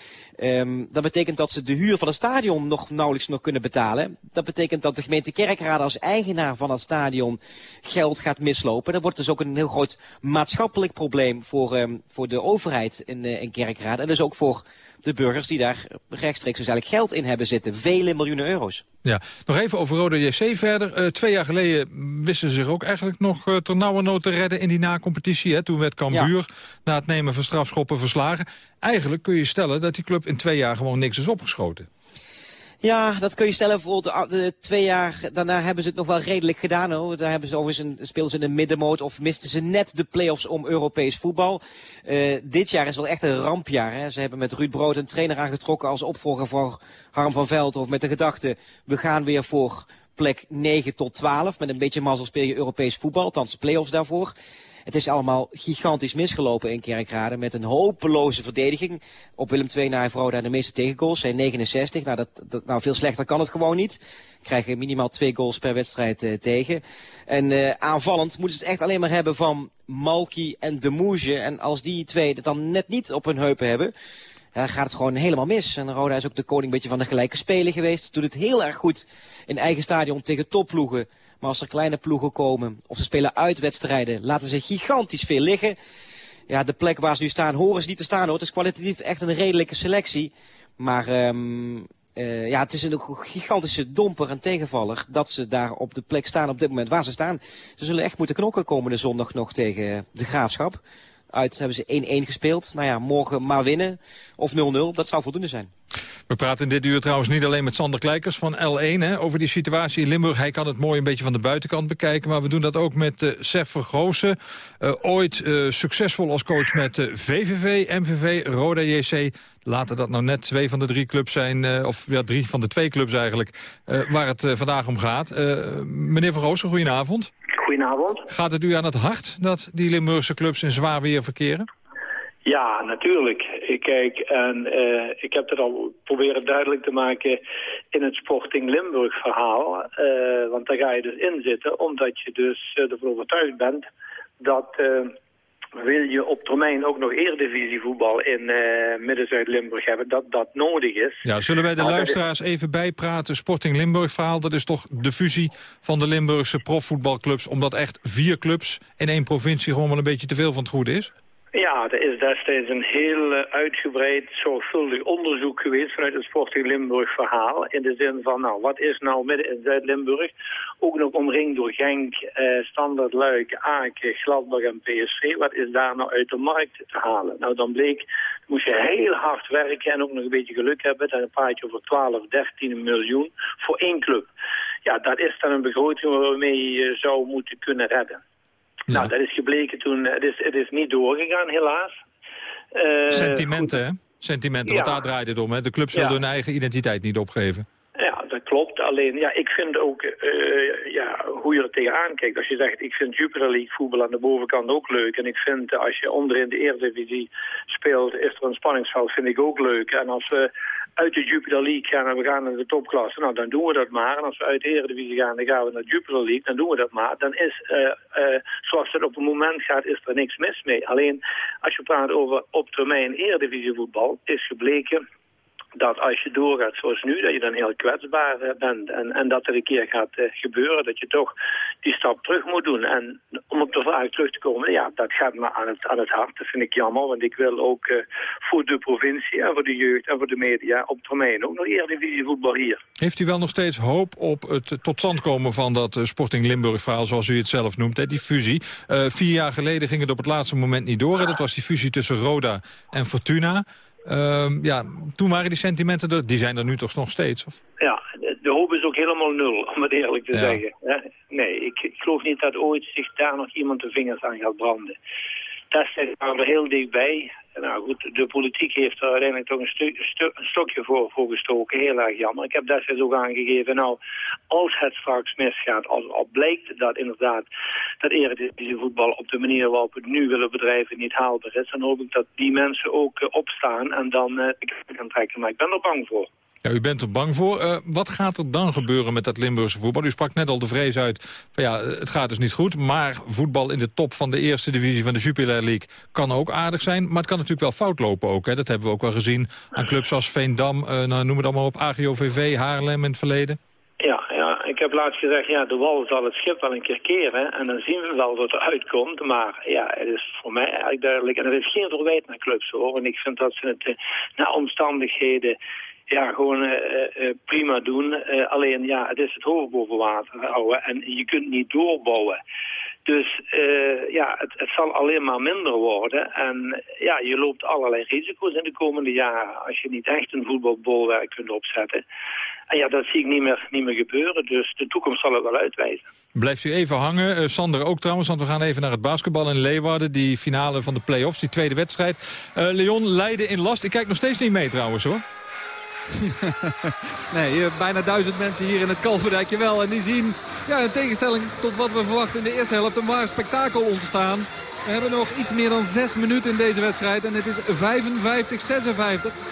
Um, dat betekent dat ze de huur van het stadion nog nauwelijks nog kunnen betalen. Dat betekent dat de gemeente Kerkrade als eigenaar van het stadion geld gaat mislopen. Dat wordt dus ook een heel groot maatschappelijk probleem voor, um, voor de overheid in, uh, in Kerkrade. En dus ook voor de burgers die daar rechtstreeks dus eigenlijk geld in hebben zitten. Vele miljoenen euro's. Ja, nog even over Rode JC verder. Uh, twee jaar geleden wisten ze zich ook eigenlijk nog uh, ter nauwe nood te redden in die na-competitie. Toen werd Cambuur ja. na het nemen van strafschoppen verslagen. Eigenlijk kun je stellen dat die club in twee jaar gewoon niks is opgeschoten. Ja, dat kun je stellen. Voor de, twee jaar daarna hebben ze het nog wel redelijk gedaan. Hoor. Daar hebben ze overigens een, speelden ze in de middenmoot of misten ze net de play-offs om Europees voetbal. Uh, dit jaar is wel echt een rampjaar. Hè. Ze hebben met Ruud Brood een trainer aangetrokken als opvolger voor Harm van Veldhof. Met de gedachte, we gaan weer voor plek 9 tot 12. Met een beetje mazzel speel je Europees voetbal, althans de play-offs daarvoor. Het is allemaal gigantisch misgelopen in Kerkrade met een hopeloze verdediging. Op Willem II na Roda de meeste tegengoals zijn 69. Nou, dat, dat, nou, veel slechter kan het gewoon niet. Krijgen minimaal twee goals per wedstrijd uh, tegen. En uh, aanvallend moeten ze het echt alleen maar hebben van Malky en De Moege. En als die twee het dan net niet op hun heupen hebben... Ja, gaat het gewoon helemaal mis. En Roda is ook de koning beetje van de gelijke spelen geweest. Doet het heel erg goed in eigen stadion tegen topploegen. Maar als er kleine ploegen komen of ze spelen uitwedstrijden, laten ze gigantisch veel liggen. Ja, de plek waar ze nu staan, horen ze niet te staan hoor. Het is kwalitatief echt een redelijke selectie. Maar um, uh, ja, het is een gigantische domper en tegenvaller dat ze daar op de plek staan op dit moment waar ze staan. Ze zullen echt moeten knokken komende zondag nog tegen de Graafschap. Uit hebben ze 1-1 gespeeld. Nou ja, morgen maar winnen of 0-0, dat zou voldoende zijn. We praten in dit uur trouwens niet alleen met Sander Kleikers van L1 hè, over die situatie in Limburg. Hij kan het mooi een beetje van de buitenkant bekijken. Maar we doen dat ook met uh, Sef Vergoosen. Uh, ooit uh, succesvol als coach met VVV, MVV, Roda JC. Laten dat nou net twee van de drie clubs zijn, of ja, drie van de twee clubs eigenlijk, waar het vandaag om gaat. meneer Vergoosen, goedenavond. Goedenavond. Gaat het u aan het hart dat die Limburgse clubs in zwaar weer verkeren? Ja, natuurlijk. Ik kijk, en uh, ik heb het al proberen duidelijk te maken in het Sporting Limburg verhaal. Uh, want daar ga je dus in zitten, omdat je dus uh, ervan overtuigd bent dat wil je op termijn ook nog eredivisievoetbal in Midden-Zuid-Limburg hebben, dat dat nodig is. Ja, zullen wij de nou, luisteraars is... even bijpraten? Sporting Limburg verhaal, dat is toch de fusie van de Limburgse profvoetbalclubs, omdat echt vier clubs in één provincie gewoon wel een beetje te veel van het goede is? Ja, er is destijds een heel uh, uitgebreid, zorgvuldig onderzoek geweest vanuit het Sporting Limburg verhaal. In de zin van, nou, wat is nou midden in Zuid-Limburg? Ook nog omringd door Genk, uh, Standard Luik, Aken, Gladbach en PSV. Wat is daar nou uit de markt te halen? Nou, dan bleek, moest je heel hard werken en ook nog een beetje geluk hebben. Dan praat je over 12, 13 miljoen voor één club. Ja, dat is dan een begroting waarmee je zou moeten kunnen redden. Ja. Nou, dat is gebleken toen. Het is, het is niet doorgegaan, helaas. Uh, Sentimenten, hè? Sentimenten, want daar draait het om. Hè? De willen ja. hun eigen identiteit niet opgeven. Dat klopt. Alleen, ja, ik vind ook uh, ja, hoe je er tegenaan kijkt. Als je zegt, ik vind Jupiler League voetbal aan de bovenkant ook leuk. En ik vind, als je onderin de Eredivisie speelt, is er een spanningsveld, vind ik ook leuk. En als we uit de Jupiler League gaan en we gaan naar de topklasse, nou, dan doen we dat maar. En als we uit de Eredivisie gaan, dan gaan we naar Jupiler League, dan doen we dat maar. Dan is, uh, zoals het op het moment gaat, is er niks mis mee. Alleen, als je praat over op termijn Eredivisie voetbal, is gebleken dat als je doorgaat zoals nu, dat je dan heel kwetsbaar uh, bent. En, en dat er een keer gaat uh, gebeuren, dat je toch die stap terug moet doen. En om op de vraag terug te komen, ja, dat gaat me aan het, aan het hart. Dat vind ik jammer, want ik wil ook uh, voor de provincie en voor de jeugd en voor de media op termijn ook nog Eredivisie voetbal hier. Heeft u wel nog steeds hoop op het tot stand komen van dat Sporting Limburg-verhaal, zoals u het zelf noemt, hè, die fusie? vier jaar geleden ging het op het laatste moment niet door. Hè? Dat was die fusie tussen Roda en Fortuna. Um, ja, toen waren die sentimenten er, die zijn er nu toch nog steeds? Of? Ja, de, hoop is ook helemaal nul, om het eerlijk te ja. zeggen. Nee, ik, ik geloof niet dat ooit zich daar nog iemand de vingers aan gaat branden. Destijds waren we heel dichtbij. Nou goed, de politiek heeft er uiteindelijk toch een, stu- een stokje voor, gestoken. Heel erg jammer. Ik heb destijds ook aangegeven, nou, als het straks misgaat, als al blijkt dat inderdaad dat eredivisie voetbal op de manier waarop we het nu willen bedrijven niet haalbaar is, dan hoop ik dat die mensen ook eh, opstaan en dan eh gaan trekken. Maar ik ben er bang voor. Ja, u bent er bang voor. Eh, wat gaat er dan gebeuren met dat Limburgse voetbal? U sprak net al de vrees uit van ja, het gaat dus niet goed. Maar voetbal in de top van de eerste divisie van de Jupiler League kan ook aardig zijn. Maar het kan natuurlijk wel fout lopen ook. Hè. Dat hebben we ook wel gezien aan clubs als Veendam, eh, nou, noem het allemaal op, AGOVV, Haarlem in het verleden. Ja, ja, ik heb laatst gezegd, ja, de wal zal het schip wel een keer keren. En dan zien we wel wat er uitkomt. Maar ja, het is voor mij eigenlijk duidelijk. En er is geen verwijt naar clubs hoor. En ik vind dat ze het eh, naar omstandigheden ja, gewoon eh, eh, eh, prima doen. Alleen ja, het is het hoofd boven water houden. En je kunt niet doorbouwen. Dus ja, het, het zal alleen maar minder worden. En ja, je loopt allerlei risico's in de komende jaren... als je niet echt een voetbalbolwerk kunt opzetten. En ja, dat zie ik niet meer, niet meer gebeuren. Dus de toekomst zal het wel uitwijzen. Blijft u even hangen. Sander ook trouwens, want we gaan even naar het basketbal in Leeuwarden. Die finale van de play-offs, die tweede wedstrijd. Leon, Leiden in last. Ik kijk nog steeds niet mee trouwens hoor. (laughs) nee, eh, bijna duizend mensen hier in het Kalverdijkje wel. En die zien, ja, in tegenstelling tot wat we verwachten in de eerste helft, een waar spektakel ontstaan. We hebben nog iets meer dan zes minuten in deze wedstrijd. En het is 55-56.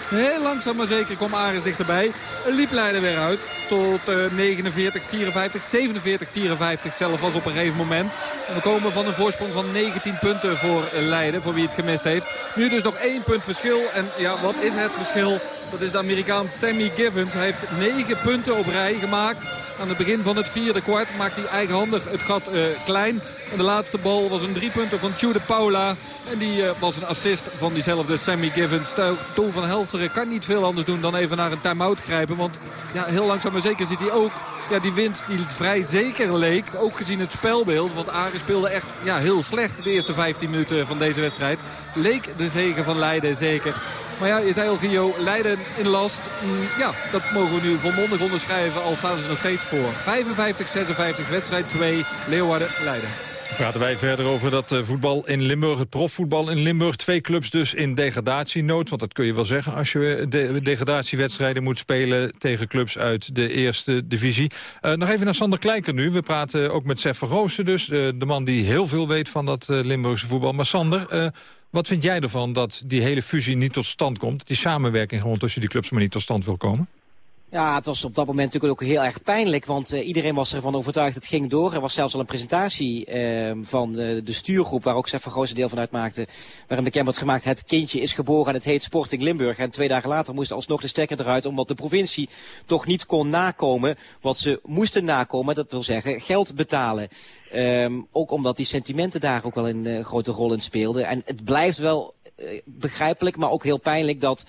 Heel langzaam maar zeker kwam Aris dichterbij. Liep Leiden weer uit. Tot eh, 49, 54, 47, 54 zelf was op een gegeven moment. En we komen van een voorsprong van 19 punten voor eh, Leiden. Voor wie het gemist heeft. Nu dus nog één punt verschil. En ja, wat is het verschil? Dat is de Amerikaan Sammy Givens. Hij heeft 9 punten op rij gemaakt. Aan het begin van het vierde kwart maakt hij eigenhandig het gat eh, klein. En de laatste bal was een driepunter van Tjude Paula. En die eh, was een assist van diezelfde Sammy Givens. To- Toon van Helsteren kan niet veel anders doen dan even naar een time-out grijpen. Want ja, heel langzaam maar zeker ziet hij ook ja, die winst die vrij zeker leek. Ook gezien het spelbeeld. Want Ares speelde echt ja, heel slecht de eerste 15 minuten van deze wedstrijd. Leek de zegen van Leiden zeker. Maar ja, je zei al Gio, Leiden in last. Mm, ja, dat mogen we nu volmondig onderschrijven. Al staan ze nog steeds voor. 55-56 wedstrijd 2 Leeuwarden-Leiden. Praten wij verder over dat eh, voetbal in Limburg, het profvoetbal in Limburg. Twee clubs dus in degradatienood, want dat kun je wel zeggen... als je de degradatiewedstrijden moet spelen tegen clubs uit de eerste divisie. Eh, nog even naar Sander Kleiker nu. We praten ook met Sef van Roosen dus, eh, de man die heel veel weet van dat eh, Limburgse voetbal. Maar Sander, eh, wat vind jij ervan dat die hele fusie niet tot stand komt? Die samenwerking gewoon tussen die clubs maar niet tot stand wil komen? Ja, het was op dat moment natuurlijk ook heel erg pijnlijk, want eh, iedereen was ervan overtuigd het ging door. Er was zelfs al een presentatie eh, van de stuurgroep, waar ook Sef van Goosen deel van uitmaakte, waarin bekend werd gemaakt, het kindje is geboren en het heet Sporting Limburg. En twee dagen later moest alsnog de stekker eruit, omdat de provincie toch niet kon nakomen wat ze moesten nakomen, dat wil zeggen geld betalen. Ehm, ook omdat die sentimenten daar ook wel een eh, grote rol in speelden. En het blijft wel eh, begrijpelijk, maar ook heel pijnlijk dat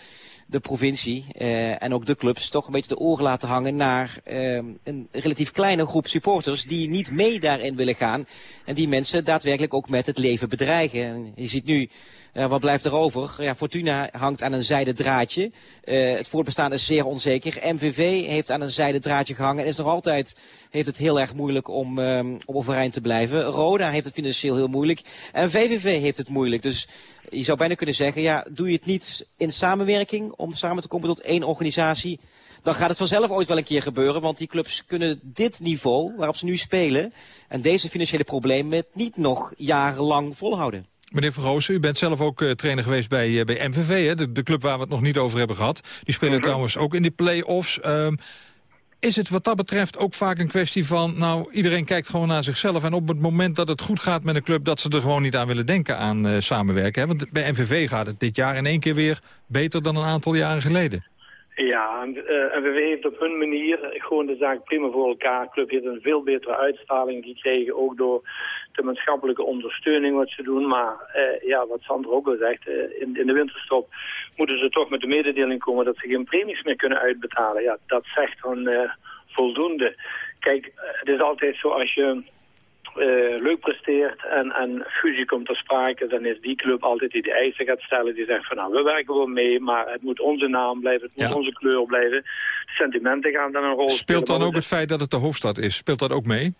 de provincie eh, en ook de clubs toch een beetje de oren laten hangen naar eh, een relatief kleine groep supporters die niet mee daarin willen gaan. En die mensen daadwerkelijk ook met het leven bedreigen. En je ziet nu, eh, wat blijft er over? Ja, Fortuna hangt aan een zijden draadje. Eh, het voortbestaan is zeer onzeker. MVV heeft aan een zijden draadje gehangen en is nog altijd heeft het heel erg moeilijk om, om overeind te blijven. Roda heeft het financieel heel moeilijk. En VVV heeft het moeilijk. Dus je zou bijna kunnen zeggen, ja, doe je het niet in samenwerking om samen te komen tot één organisatie, dan gaat het vanzelf ooit wel een keer gebeuren. Want die clubs kunnen dit niveau waarop ze nu spelen en deze financiële problemen niet nog jarenlang volhouden. Meneer Vergoosen, u bent zelf ook eh, trainer geweest bij, eh, bij MVV, hè? De, de club waar we het nog niet over hebben gehad. Die spelen trouwens ook in die play-offs. Ehm, is het wat dat betreft ook vaak een kwestie van... nou, iedereen kijkt gewoon naar zichzelf... en op het moment dat het goed gaat met een club... dat ze er gewoon niet aan willen denken aan eh, samenwerken. Hè? Want bij MVV gaat het dit jaar in één keer weer beter dan een aantal jaren geleden. Ja, en uh, NVV heeft op hun manier gewoon de zaak prima voor elkaar. Club heeft een veel betere uitstraling gekregen, ook door de maatschappelijke ondersteuning wat ze doen. Maar uh, ja, wat Sander ook al zegt, uh, in, in, de winterstop moeten ze toch met de mededeling komen dat ze geen premies meer kunnen uitbetalen. Ja, dat zegt dan voldoende. Kijk, het is altijd zo als je uh, leuk presteert en, en fusie komt ter sprake, dan is die club altijd die de eisen gaat stellen. Die zegt van nou, we werken wel mee, maar het moet onze naam blijven, het moet onze kleur blijven. Sentimenten gaan dan een rol Speelt spelen. dan ook het feit dat het de hoofdstad is, speelt dat ook mee?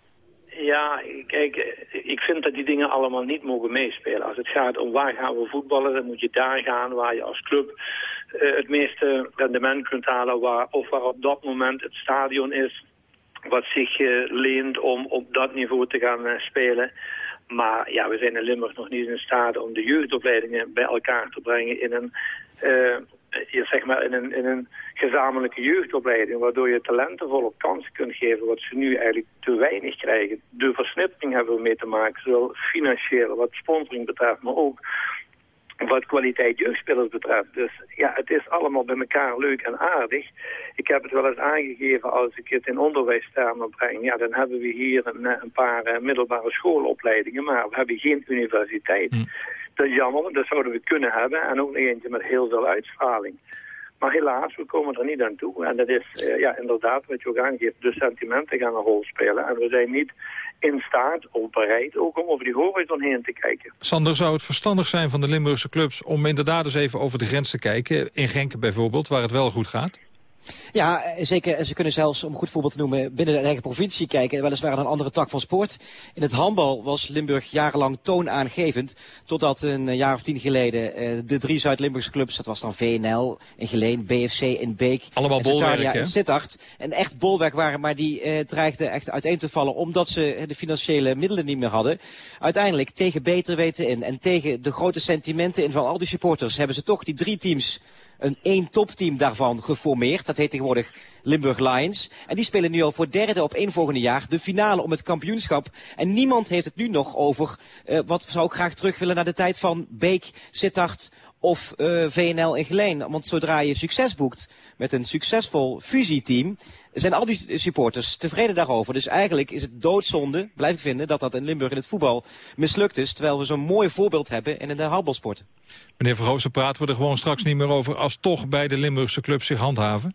Ja, kijk, ik vind vind dat die dingen allemaal niet mogen meespelen. Als het gaat om waar gaan we voetballen, dan moet je daar gaan waar je als club eh, het meeste rendement kunt halen. Waar, of waar op dat moment het stadion is wat zich eh, leent om op dat niveau te gaan eh, spelen. Maar ja, we zijn in Limburg nog niet in staat om de jeugdopleidingen bij elkaar te brengen in een, eh, ja, zeg maar in een, in een gezamenlijke jeugdopleiding. Waardoor je talenten volop kansen kunt geven wat ze nu eigenlijk te weinig krijgen. De versnippering hebben we mee te maken, zowel financieel wat sponsoring betreft, maar ook wat kwaliteit jeugdspelers betreft. Dus ja, het is allemaal bij elkaar leuk en aardig. Ik heb het wel eens aangegeven als ik het in onderwijstermen breng. Ja, dan hebben we hier een, eh, een paar eh, middelbare schoolopleidingen, maar we hebben geen universiteit. Dat is jammer, dat zouden we kunnen hebben. En ook nog eentje met heel veel uitstraling. Maar helaas, we komen er niet aan toe. En dat is eh, ja, inderdaad wat je ook aangeeft. De sentimenten gaan een rol spelen. En we zijn niet in staat of bereid ook om over die horizon heen te kijken. Sander, zou het verstandig zijn van de Limburgse clubs... om inderdaad eens even over de grens te kijken? In Genk bijvoorbeeld, waar het wel goed gaat? Ja, eh, zeker. En ze kunnen zelfs, om een goed voorbeeld te noemen, binnen de eigen provincie kijken. Weliswaar aan een andere tak van sport. In het handbal was Limburg jarenlang toonaangevend. Totdat een eh, jaar of tien geleden eh, de drie Zuid-Limburgse clubs, dat was dan VNL in Geleen, BFC in Beek. Allemaal en bolwerk, in Sittard. Een echt bolwerk waren, maar die eh, dreigden echt uiteen te vallen. Omdat ze eh, de financiële middelen niet meer hadden. Uiteindelijk tegen beter weten in. En tegen de grote sentimenten in van al die supporters hebben ze toch die drie teams een één topteam daarvan geformeerd. Dat heet tegenwoordig Limburg Lions. En die spelen nu al voor derde op één volgende jaar de finale om het kampioenschap. En niemand heeft het nu nog over eh, wat zou ik graag terug willen naar de tijd van Beek, Sittard of eh, VNL in Geleen. Want zodra je succes boekt met een succesvol fusieteam... zijn al die supporters tevreden daarover. Dus eigenlijk is het doodzonde, blijf ik vinden... dat dat in Limburg in het voetbal mislukt is... terwijl we zo'n mooi voorbeeld hebben in de handbalsport. Meneer Verhoosten, praten we er gewoon straks niet meer over... als toch bij de Limburgse clubs zich handhaven?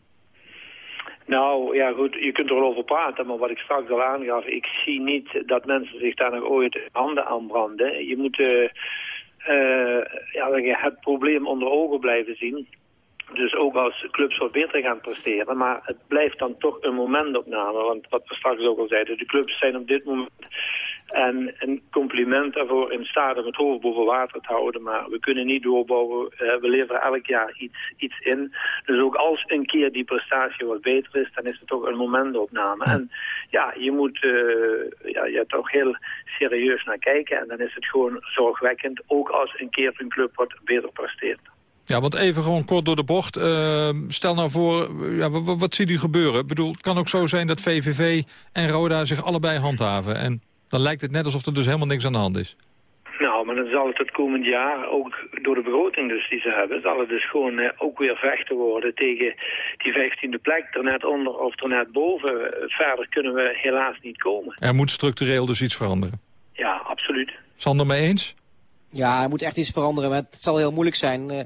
Nou, ja goed, je kunt er wel over praten, maar wat ik straks al aangaf, ik zie niet dat mensen zich daar nog ooit handen aan branden. Je moet eh, ja, zeg je, het probleem onder ogen blijven zien. Dus ook als clubs wat beter gaan presteren. Maar het blijft dan toch een momentopname. Want wat we straks ook al zeiden, de clubs zijn op dit moment... En een compliment daarvoor in staat om het hoofd boven water te houden. Maar we kunnen niet doorbouwen. Eh, we leveren elk jaar iets, iets in. Dus ook als een keer die prestatie wat beter is, dan is het toch een momentopname. En ja, je moet uh, ja, je toch heel serieus naar kijken. En dan is het gewoon zorgwekkend. Ook als een keer een club wat beter presteert. Ja, want even gewoon kort door de bocht. Uh, stel nou voor, ja, wat, wat ziet u gebeuren? Ik bedoel, het kan ook zo zijn dat VVV en Roda zich allebei handhaven. En dan lijkt het net alsof er dus helemaal niks aan de hand is. Nou, maar dan zal het het komend jaar, ook door de begroting dus die ze hebben, zal het dus gewoon eh, ook weer vechten worden tegen die vijftiende plek, er net onder of er net boven. Verder kunnen we helaas niet komen. Er moet structureel dus iets veranderen. Ja, absoluut. Sander mee eens? Ja, er moet echt iets veranderen, maar het zal heel moeilijk zijn. Uh,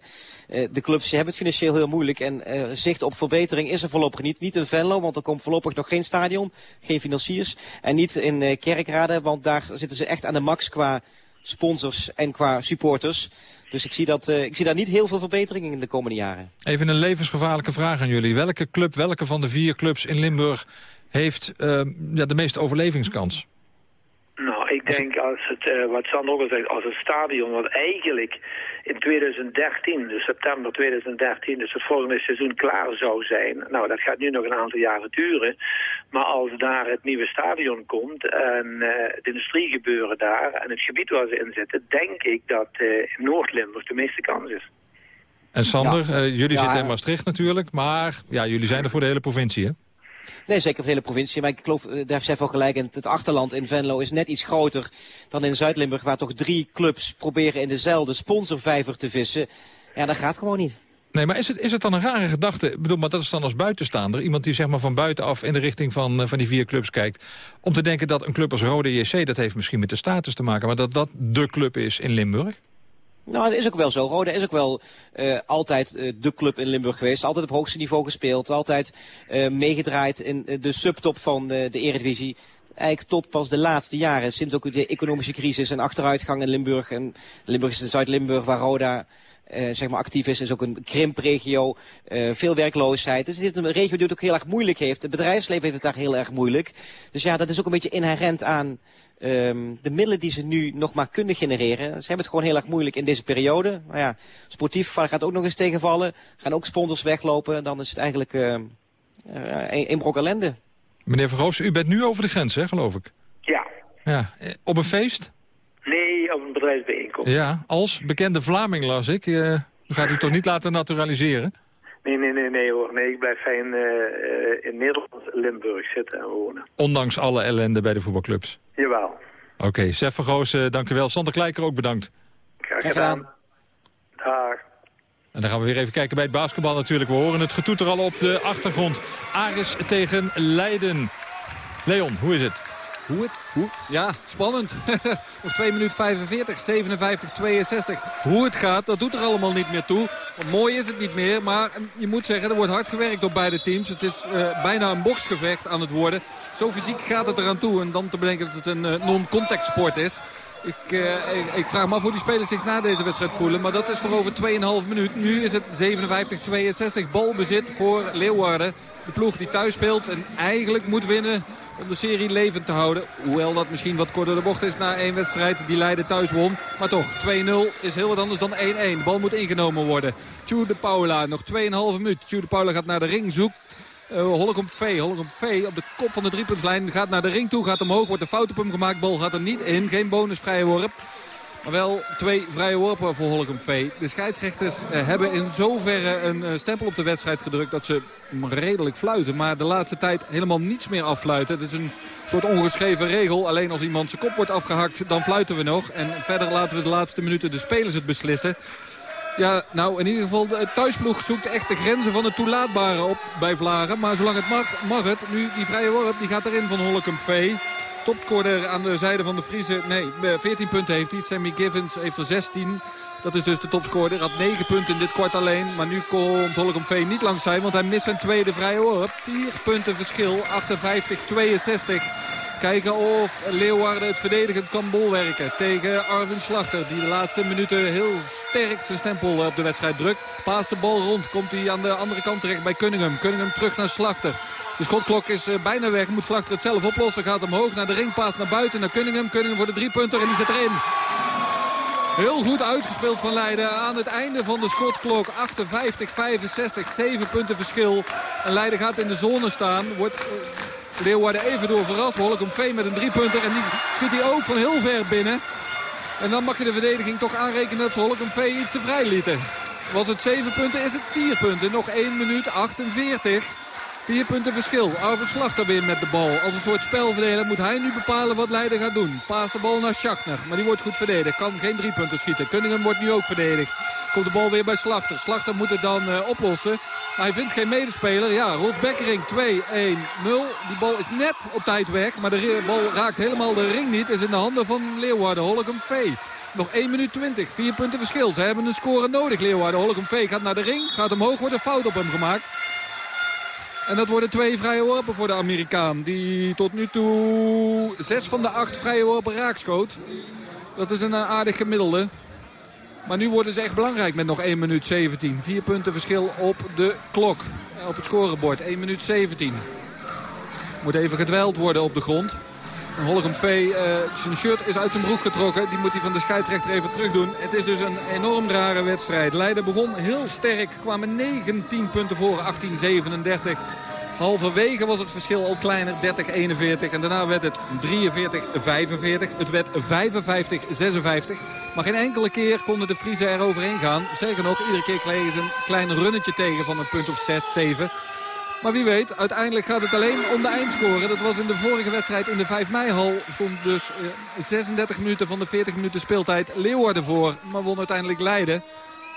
de clubs hebben het financieel heel moeilijk en uh, zicht op verbetering is er voorlopig niet. Niet in Venlo, want er komt voorlopig nog geen stadion, geen financiers. En niet in Kerkrade, want daar zitten ze echt aan de max qua sponsors en qua supporters. Dus ik zie, dat, ik zie daar niet heel veel verbetering in de komende jaren. Even een levensgevaarlijke vraag aan jullie. Welke club, welke van de vier clubs in Limburg heeft de meeste overlevingskans? Nou, ik denk als het, uh, wat Sander ook al zegt, als het stadion wat eigenlijk in 2013, dus september 2013, dus het volgende seizoen klaar zou zijn. Nou, dat gaat nu nog een aantal jaren duren. Maar als daar het nieuwe stadion komt en uh, het industriegebeuren daar en het gebied waar ze in zitten, denk ik dat uh, in Noord-Limburg de meeste kans is. En Sander, ja. jullie ja. zitten in Maastricht natuurlijk, maar ja, jullie zijn er voor de hele provincie, hè? Nee, zeker voor de hele provincie. Maar ik geloof, daar heeft zij wel gelijk. En het achterland in Venlo is net iets groter dan in Zuid-Limburg... waar toch drie clubs proberen in dezelfde sponsorvijver te vissen. Ja, dat gaat gewoon niet. Nee, maar is het, is het dan een rare gedachte? Ik bedoel, maar dat is dan als buitenstaander. Iemand die zeg maar van buitenaf in de richting van, van die vier clubs kijkt. Om te denken dat een club als Rode JC, dat heeft misschien met de status te maken. Maar dat dat de club is in Limburg? Nou, dat is ook wel zo. Roda is ook wel uh, altijd uh, de club in Limburg geweest. Altijd op hoogste niveau gespeeld. Altijd uh, meegedraaid in de subtop van de, Eredivisie. Eigenlijk tot pas de laatste jaren. Sinds ook de economische crisis en achteruitgang in Limburg. En Limburg is in Zuid-Limburg waar Roda zeg maar actief is. Het is ook een krimpregio, eh, veel werkloosheid. Dus het is een regio die het ook heel erg moeilijk heeft. Het bedrijfsleven heeft het daar heel erg moeilijk. Dus ja, dat is ook een beetje inherent aan ehm, de middelen die ze nu nog maar kunnen genereren. Ze hebben het gewoon heel erg moeilijk in deze periode. Maar ja, sportief gaat ook nog eens tegenvallen. Gaan ook sponsors weglopen. Dan is het eigenlijk uh, een, een brok ellende. Meneer Vergoos, u bent nu over de grens, hè, geloof ik? Ja. ja. Op een feest? Nee, op een bedrijfsbijeenkomst. Ja, als bekende Vlaming las ik. Uh, u gaat u toch niet laten naturaliseren? Nee, nee, nee, nee hoor. Nee, ik blijf fijn uh, in Nederland, Limburg zitten en wonen. Ondanks alle ellende bij de voetbalclubs? Jawel. Oké, okay, Sef Vergoos, uh, dank u wel. Sander Kleiker ook bedankt. Graag gedaan. Dag. En dan gaan we weer even kijken bij het basketbal natuurlijk. We horen het getoeter al op de achtergrond. Aris tegen Leiden. Leon, hoe is het? Hoe het? Hoe? Ja, spannend. (laughs) Op 2 minuten 45, 57, 62. Hoe het gaat, dat doet er allemaal niet meer toe. Mooi is het niet meer, maar je moet zeggen, er wordt hard gewerkt door beide teams. Het is uh, bijna een boksgevecht aan het worden. Zo fysiek gaat het eraan toe. En dan te bedenken dat het een uh, non-contact sport is. Ik, uh, ik, ik, vraag me af hoe die spelers zich na deze wedstrijd voelen. Maar dat is voor over 2,5 minuut. Nu is het 57-62 balbezit voor Leeuwarden. De ploeg die thuis speelt en eigenlijk moet winnen om de serie levend te houden. Hoewel dat misschien wat korter de bocht is na één wedstrijd die Leiden thuis won. Maar toch, 2-0 is heel wat anders dan 1-1. De bal moet ingenomen worden. Tjude de Paula, nog 2,5 minuut. Tjude de Paula gaat naar de ring, zoekt uh, V. Holkom V op de kop van de driepuntslijn gaat naar de ring toe, gaat omhoog. Wordt de fout op hem gemaakt, bal gaat er niet in. Geen bonusvrije worp. Maar wel twee vrije worpen voor Holkom V. De scheidsrechters uh, hebben in zoverre een uh, stempel op de wedstrijd gedrukt... dat ze redelijk fluiten. Maar de laatste tijd helemaal niets meer affluiten. Het is een soort ongeschreven regel. Alleen als iemand zijn kop wordt afgehakt, dan fluiten we nog. En verder laten we de laatste minuten de spelers het beslissen. Ja, nou in ieder geval, de thuisploeg zoekt echt de grenzen van het toelaatbare op bij Vlagen. Maar zolang het mag, mag het. Nu die vrije worp, die gaat erin van Holkum V. Topscorer aan de zijde van de Friese. Nee, 14 punten heeft hij. Sammy Givens heeft er 16. Dat is dus de topscorer. Had 9 punten in dit kwart alleen. Maar nu komt Holkom V niet langs zijn. Want hij mist zijn tweede vrije worp. 4 punten verschil. 58-62 kijken of Leeuwarden het verdedigend kan bolwerken tegen Arvin Slachter. Die de laatste minuten heel sterk zijn stempel op de wedstrijd drukt. Paast de bal rond. Komt hij aan de andere kant terecht bij Cunningham. Cunningham terug naar Slachter. De schotklok is bijna weg. Moet Slachter het zelf oplossen. Gaat omhoog naar de ring. Paast naar buiten naar Cunningham. Cunningham voor de drie punter en die zit erin. Heel goed uitgespeeld van Leiden aan het einde van de schotklok. 58-65, 7 punten verschil. En Leiden gaat in de zone staan. Wordt Leeuwarden even door verrast. Holkom V met een driepunter. En die schiet hij ook van heel ver binnen. En dan mag je de verdediging toch aanrekenen dat ze Holkom V iets te vrij lieten. Was het 7 punten, is het 4 punten. Nog 1 minuut 48. Vier punten verschil. Arvid Slachter weer met de bal. Als een soort spelverdeler moet hij nu bepalen wat Leiden gaat doen. Paas de bal naar Schachner. Maar die wordt goed verdedigd. Kan geen drie punten schieten. Cunningham wordt nu ook verdedigd. Komt de bal weer bij Slachter. Slachter moet het dan uh, oplossen. Hij vindt geen medespeler. Ja, Rols Bekkering 2-1-0. Die bal is net op tijd weg. Maar de bal raakt helemaal de ring niet. Is in de handen van Leeuwarden. Holcomb V. Nog 1 minuut 20. Vier punten verschil. Ze hebben een score nodig. Leeuwarden. Holcomb V gaat naar de ring. Gaat omhoog. Wordt een fout op hem gemaakt. En dat worden twee vrije worpen voor de Amerikaan. Die tot nu toe zes van de acht vrije worpen raakschoot. Dat is een aardig gemiddelde. Maar nu worden ze echt belangrijk met nog 1 minuut 17. Vier punten verschil op de klok. Op het scorebord. 1 minuut 17. Moet even gedweld worden op de grond. Holcomb V, uh, zijn shirt is uit zijn broek getrokken. Die moet hij van de scheidsrechter even terug doen. Het is dus een enorm rare wedstrijd. Leiden begon heel sterk. Kwamen 19 punten voor, 18-37. Halverwege was het verschil al kleiner, 30-41. En daarna werd het 43-45. Het werd 55-56. Maar geen enkele keer konden de Friese er overheen gaan. Sterker nog, iedere keer kregen ze een klein runnetje tegen van een punt of 6, 7. Maar wie weet, uiteindelijk gaat het alleen om de eindscore. Dat was in de vorige wedstrijd in de 5 mei-hal. Stond dus eh, 36 minuten van de 40 minuten speeltijd Leeuwarden voor. Maar won uiteindelijk Leiden.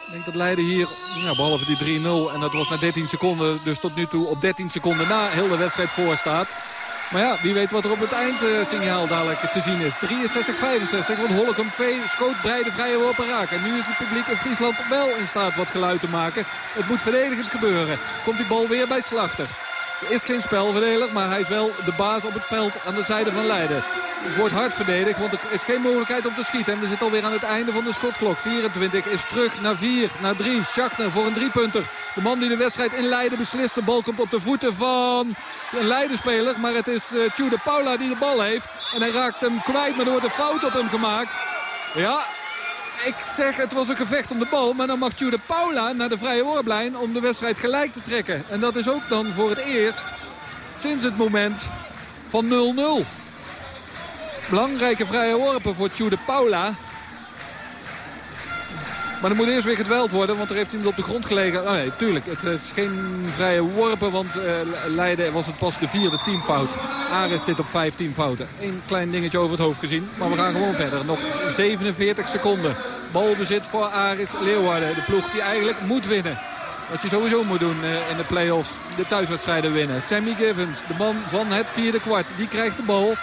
Ik denk dat Leiden hier, ja, behalve die 3-0, en dat was na 13 seconden, dus tot nu toe op 13 seconden na heel de wedstrijd voor staat. Maar ja, wie weet wat er op het eindsignaal dadelijk te zien is. 63-65, want Holcomb 2 schoot breide vrije worpen raken. En nu is het publiek in Friesland wel in staat wat geluid te maken. Het moet verdedigend gebeuren. Komt die bal weer bij Slachter. Is geen spelverdeler, maar hij is wel de baas op het veld aan de zijde van Leiden. wordt hard verdedigd, want er is geen mogelijkheid om te schieten. En we zitten alweer aan het einde van de schotklok. 24 is terug naar 4, naar 3. Schachner voor een driepunter. De man die de wedstrijd in Leiden beslist. De bal komt op de voeten van een Leidenspeler. Maar het is uh, Tjude Paula die de bal heeft. En hij raakt hem kwijt, maar er wordt een fout op hem gemaakt. Ja, ik zeg het was een gevecht om de bal. Maar dan mag Tjude Paula naar de vrije worplijn om de wedstrijd gelijk te trekken. En dat is ook dan voor het eerst sinds het moment van 0-0. Belangrijke vrije worpen voor Tjude Paula. Maar er moet eerst weer gedweld worden, want er heeft iemand op de grond gelegen. Oh nee, tuurlijk, het is geen vrije worpen, want uh, Leiden was het pas de vierde teamfout. Aris zit op vijf teamfouten. Eén klein dingetje over het hoofd gezien, maar we gaan gewoon verder. Nog 47 seconden. Balbezit voor Aris Leeuwarden, de ploeg die eigenlijk moet winnen. Wat je sowieso moet doen uh, in de play-offs, de thuiswedstrijden winnen. Sammy Givens, de man van het vierde kwart, die krijgt de bal.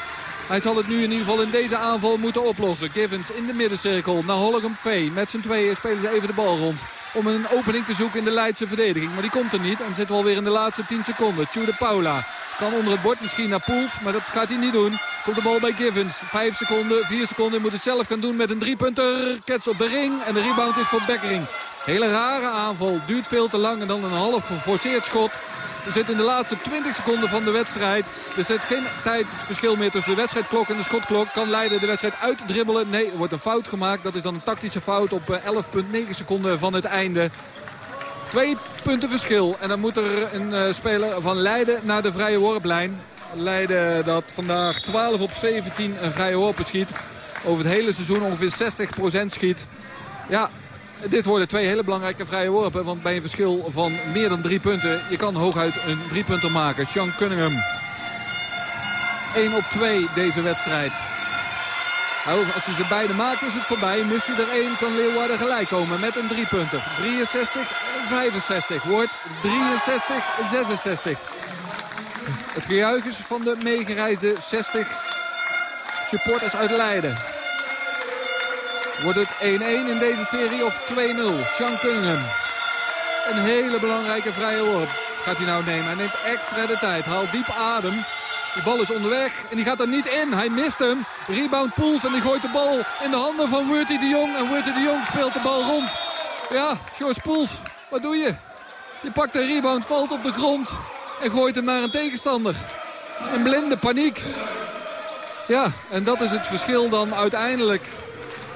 Hij zal het nu in ieder geval in deze aanval moeten oplossen. Givens in de middencirkel naar Hollegem Vee. Met z'n tweeën spelen ze even de bal rond. Om een opening te zoeken in de Leidse verdediging. Maar die komt er niet. En zitten we alweer in de laatste 10 seconden. Tjude Paula kan onder het bord misschien naar Poels. Maar dat gaat hij niet doen. Komt de bal bij Givens. 5 seconden, 4 seconden. Moet het zelf gaan doen met een driepunter. Kets op de ring. En de rebound is voor Bekkering. Hele rare aanval. Duurt veel te lang. En dan een half geforceerd schot. We zitten in de laatste 20 seconden van de wedstrijd. Er zit geen tijdverschil meer tussen de wedstrijdklok en de schotklok. Kan Leiden de wedstrijd uitdribbelen? Nee, er wordt een fout gemaakt. Dat is dan een tactische fout op 11,9 seconden van het einde. Twee punten verschil. En dan moet er een uh, speler van Leiden naar de vrije worplijn. Leiden dat vandaag 12 op 17 een vrije worpen schiet. Over het hele seizoen ongeveer 60% schiet. Ja, dit worden twee hele belangrijke vrije worpen. Want bij een verschil van meer dan drie punten... je kan hooguit een driepunter maken. Sean Cunningham. 1 op 2 deze wedstrijd. Als hij ze beide maakt is het voorbij. Hij er één kan Leeuwarden gelijk komen met een driepunter. 63, 65. Wordt 63, 66. Het gejuich is van de meegereisde 60 supporters uit Leiden. Wordt het 1-1 in deze serie of 2-0? Sean Cunningham. Een hele belangrijke vrije worp. Gaat hij nou nemen? Hij neemt extra de tijd. Haalt diep adem. Die bal is onderweg en die gaat er niet in. Hij mist hem. Rebound Pools en die gooit de bal in de handen van Wurty de Jong. En Wurty de Jong speelt de bal rond. Ja, George Pools, wat doe je? Je pakt de rebound, valt op de grond en gooit hem naar een tegenstander. In blinde paniek. Ja, en dat is het verschil dan uiteindelijk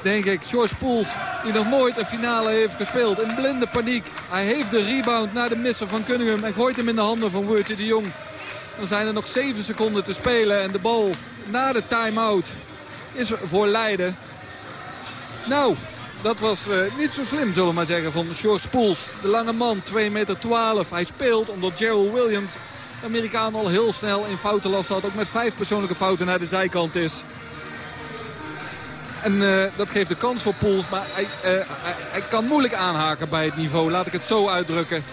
denk ik. George Pools, die nog nooit een finale heeft gespeeld. In blinde paniek. Hij heeft de rebound naar de misser van Cunningham. En gooit hem in de handen van Wurtje de Jong. Dan zijn er nog 7 seconden te spelen. En de bal na de time-out is voor Leiden. Nou, dat was uh, niet zo slim, zullen we maar zeggen, van George Pools. De lange man, 2 meter 12. Hij speelt omdat Gerald Williams, de Amerikaan, al heel snel in foutenlast had. Ook met vijf persoonlijke fouten naar de zijkant is. En uh, dat geeft de kans voor Pools. Maar hij, uh, hij, hij, kan moeilijk aanhaken bij het niveau. Laat ik het zo uitdrukken.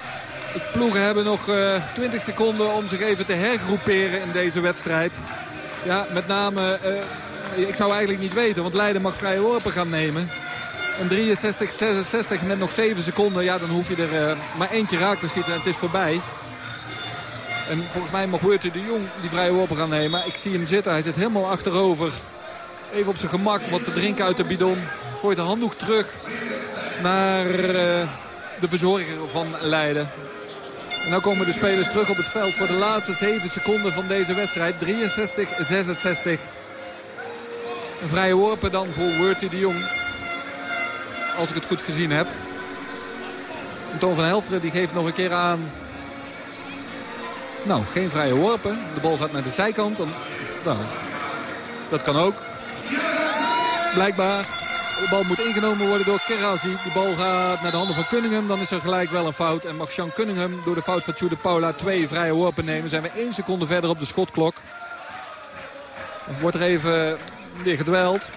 De ploegen hebben nog uh, 20 seconden om zich even te hergroeperen in deze wedstrijd. Ja, met name... ik zou eigenlijk niet weten, want Leiden mag vrije worpen gaan nemen. Een 63, 66 met nog 7 seconden. Ja, dan hoef je er maar eentje raak te schieten en het is voorbij. En volgens mij mag Wurte de Jong die vrije worpen gaan nemen. Ik zie hem zitten. Hij zit helemaal achterover. Even op zijn gemak wat te drinken uit de bidon. Gooit de handdoek terug naar uh, de verzorger van Leiden. En nu komen de spelers terug op het veld voor de laatste 7 seconden van deze wedstrijd. 63-66. Een vrije worpen dan voor Wurty de Jong. Als ik het goed gezien heb. En Toon van Helfteren die geeft nog een keer aan... Nou, geen vrije worpen. De bal gaat naar de zijkant. Nou, dat kan ook. Blijkbaar. De bal moet ingenomen worden door Kerazi. De bal gaat naar de handen van Cunningham. Dan is er gelijk wel een fout. En mag Sean Cunningham door de fout van Tjude Paula twee vrije worpen nemen. Zijn we één seconde verder op de schotklok. Wordt er even weer gedweld.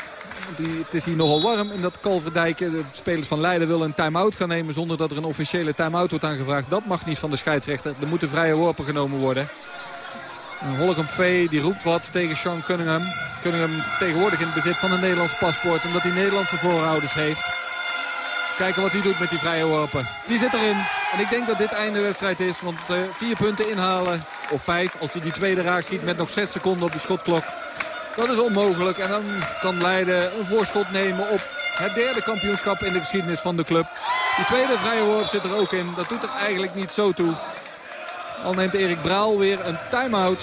Het is hier nogal warm in dat Kalverdijk. De spelers van Leiden willen een time-out gaan nemen zonder dat er een officiële time-out wordt aangevraagd. Dat mag niet van de scheidsrechter. Er moeten vrije worpen genomen worden. Holcomb V die roept wat tegen Sean Cunningham. Cunningham tegenwoordig in het bezit van een Nederlands paspoort. Omdat hij Nederlandse voorouders heeft. Kijken wat hij doet met die vrije worpen. Die zit erin. En ik denk dat dit einde wedstrijd is. Want uh, vier punten inhalen. Of vijf als hij die tweede raak schiet met nog zes seconden op de schotklok. Dat is onmogelijk. En dan kan Leiden een voorschot nemen op het derde kampioenschap in de geschiedenis van de club. Die tweede vrije worp zit er ook in. Dat doet er eigenlijk niet zo toe. Al neemt Erik Braal weer een time-out.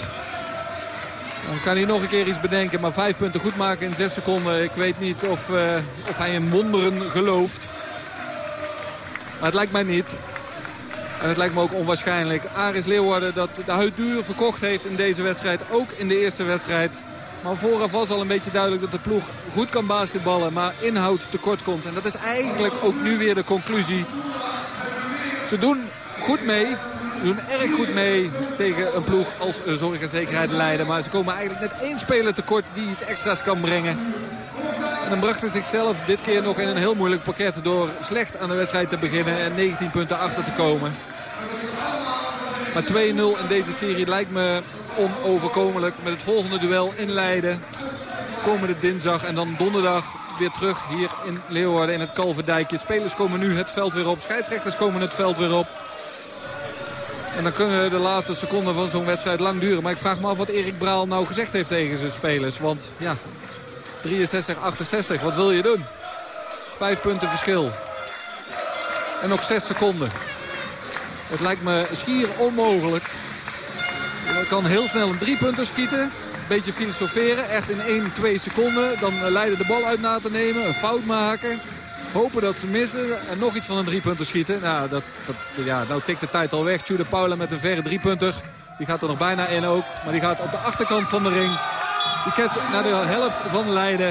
Dan kan hij nog een keer iets bedenken. Maar vijf punten goed maken in zes seconden. Ik weet niet of, uh, of hij in wonderen gelooft. Maar het lijkt mij niet. En het lijkt me ook onwaarschijnlijk. Aris Leeuwarden dat de huid duur verkocht heeft in deze wedstrijd. Ook in de eerste wedstrijd. Maar vooraf was al een beetje duidelijk dat de ploeg goed kan basketballen. Maar inhoud tekort komt. En dat is eigenlijk ook nu weer de conclusie. Ze doen goed mee. Doen erg goed mee tegen een ploeg als Zorg en Zekerheid Leiden. Maar ze komen eigenlijk net één speler tekort die iets extra's kan brengen. En dan brachten ze zichzelf dit keer nog in een heel moeilijk pakket... door slecht aan de wedstrijd te beginnen en 19 punten achter te komen. Maar 2-0 in deze serie lijkt me onoverkomelijk. Met het volgende duel in Leiden. Komende dinsdag en dan donderdag weer terug hier in Leeuwarden in het Kalverdijkje. Spelers komen nu het veld weer op. Scheidsrechters komen het veld weer op. En dan kunnen de laatste seconden van zo'n wedstrijd lang duren. Maar ik vraag me af wat Erik Braal nou gezegd heeft tegen zijn spelers. Want ja, 63, 68. Wat wil je doen? Vijf punten verschil. En nog zes seconden. Het lijkt me schier onmogelijk. Je kan heel snel een drie punten schieten. Een beetje filosoferen. Echt in 1, 2 seconden. Dan leiden de bal uit na te nemen. Een fout maken. Hopen dat ze missen. En nog iets van een drie punten schieten. Nou, dat, dat, ja, nou tikt de tijd al weg. Jude Paula met een verre drie punter. Die gaat er nog bijna in ook. Maar die gaat op de achterkant van de ring. Die ketst naar de helft van Leiden.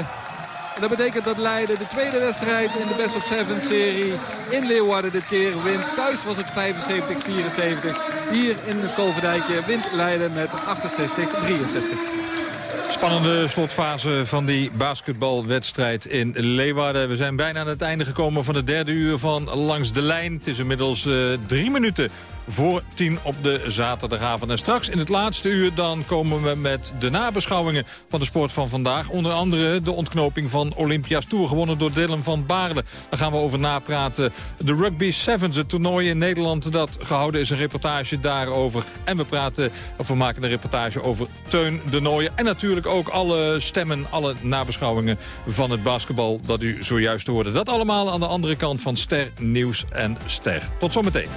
En dat betekent dat Leiden de tweede wedstrijd in de Best of Seven serie in Leeuwarden dit keer wint. Thuis was het 75-74. Hier in het Kolverdijkje wint Leiden met 68-63. Spannende slotfase van die basketbalwedstrijd in Leeuwarden. We zijn bijna aan het einde gekomen van het derde uur van Langs de Lijn. Het is inmiddels uh, drie minuten voor tien op de zaterdagavond. En straks in het laatste uur dan komen we met de nabeschouwingen van de sport van vandaag. Onder andere de ontknoping van Olympia's Tour, gewonnen door Dylan van Baarle. Daar gaan we over napraten. De Rugby Sevens, het toernooi in Nederland dat gehouden is, een reportage daarover. En we praten, of we maken een reportage over Teun de Nooijen. En natuurlijk ook alle stemmen, alle nabeschouwingen van het basketbal dat u zojuist hoorde. Dat allemaal aan de andere kant van Ster, Nieuws en Ster. Tot zometeen.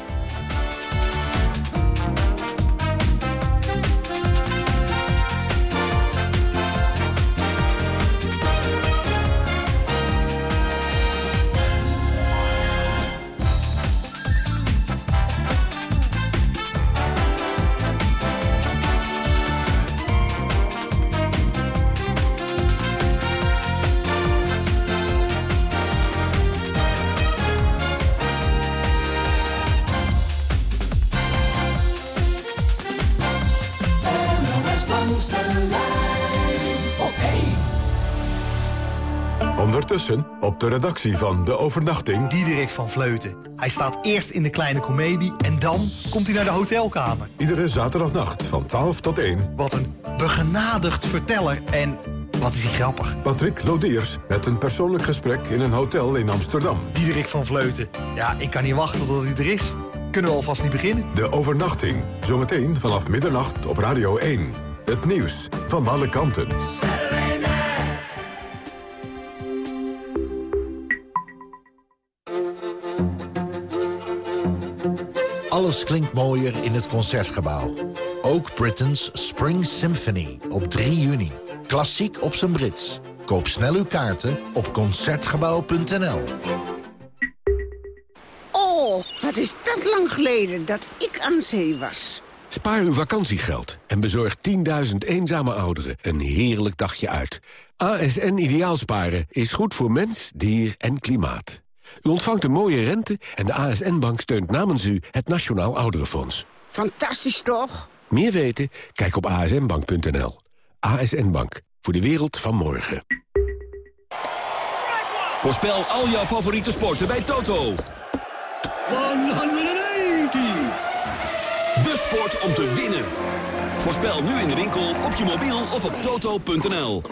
Ondertussen op de redactie van De Overnachting... Diederik van Vleuten. Hij staat eerst in de kleine komedie en dan komt hij naar de hotelkamer. Iedere zaterdagnacht van 12 tot 1. Wat een begenadigd verteller en wat is hij grappig. Patrick Lodiers met een persoonlijk gesprek in een hotel in Amsterdam. Diederik van Vleuten. Ja, ik kan niet wachten tot hij er is. Kunnen we alvast niet beginnen? De Overnachting. Zometeen vanaf middernacht op Radio 1. Het nieuws van alle kanten. Alles klinkt mooier in het Concertgebouw. Ook Britain's Spring Symphony op 3 juni. Klassiek op zijn Brits. Koop snel uw kaarten op Concertgebouw.nl. Oh, wat is dat lang geleden dat ik aan zee was. Spaar uw vakantiegeld en bezorg 10.000 eenzame ouderen een heerlijk dagje uit. ASN Ideaalsparen is goed voor mens, dier en klimaat. U ontvangt een mooie rente en de ASN-bank steunt namens u het Nationaal Ouderenfonds. Fantastisch toch? Meer weten? Kijk op asnbank.nl. ASN Bank, voor de wereld van morgen. Voorspel al jouw favoriete sporten bij Toto. 180! De sport om te winnen. Voorspel nu in de winkel, op je mobiel of op toto.nl.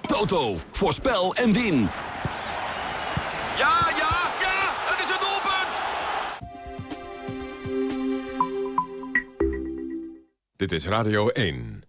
Toto, voorspel en win. Ja, ja, ja, Dit is Radio 1.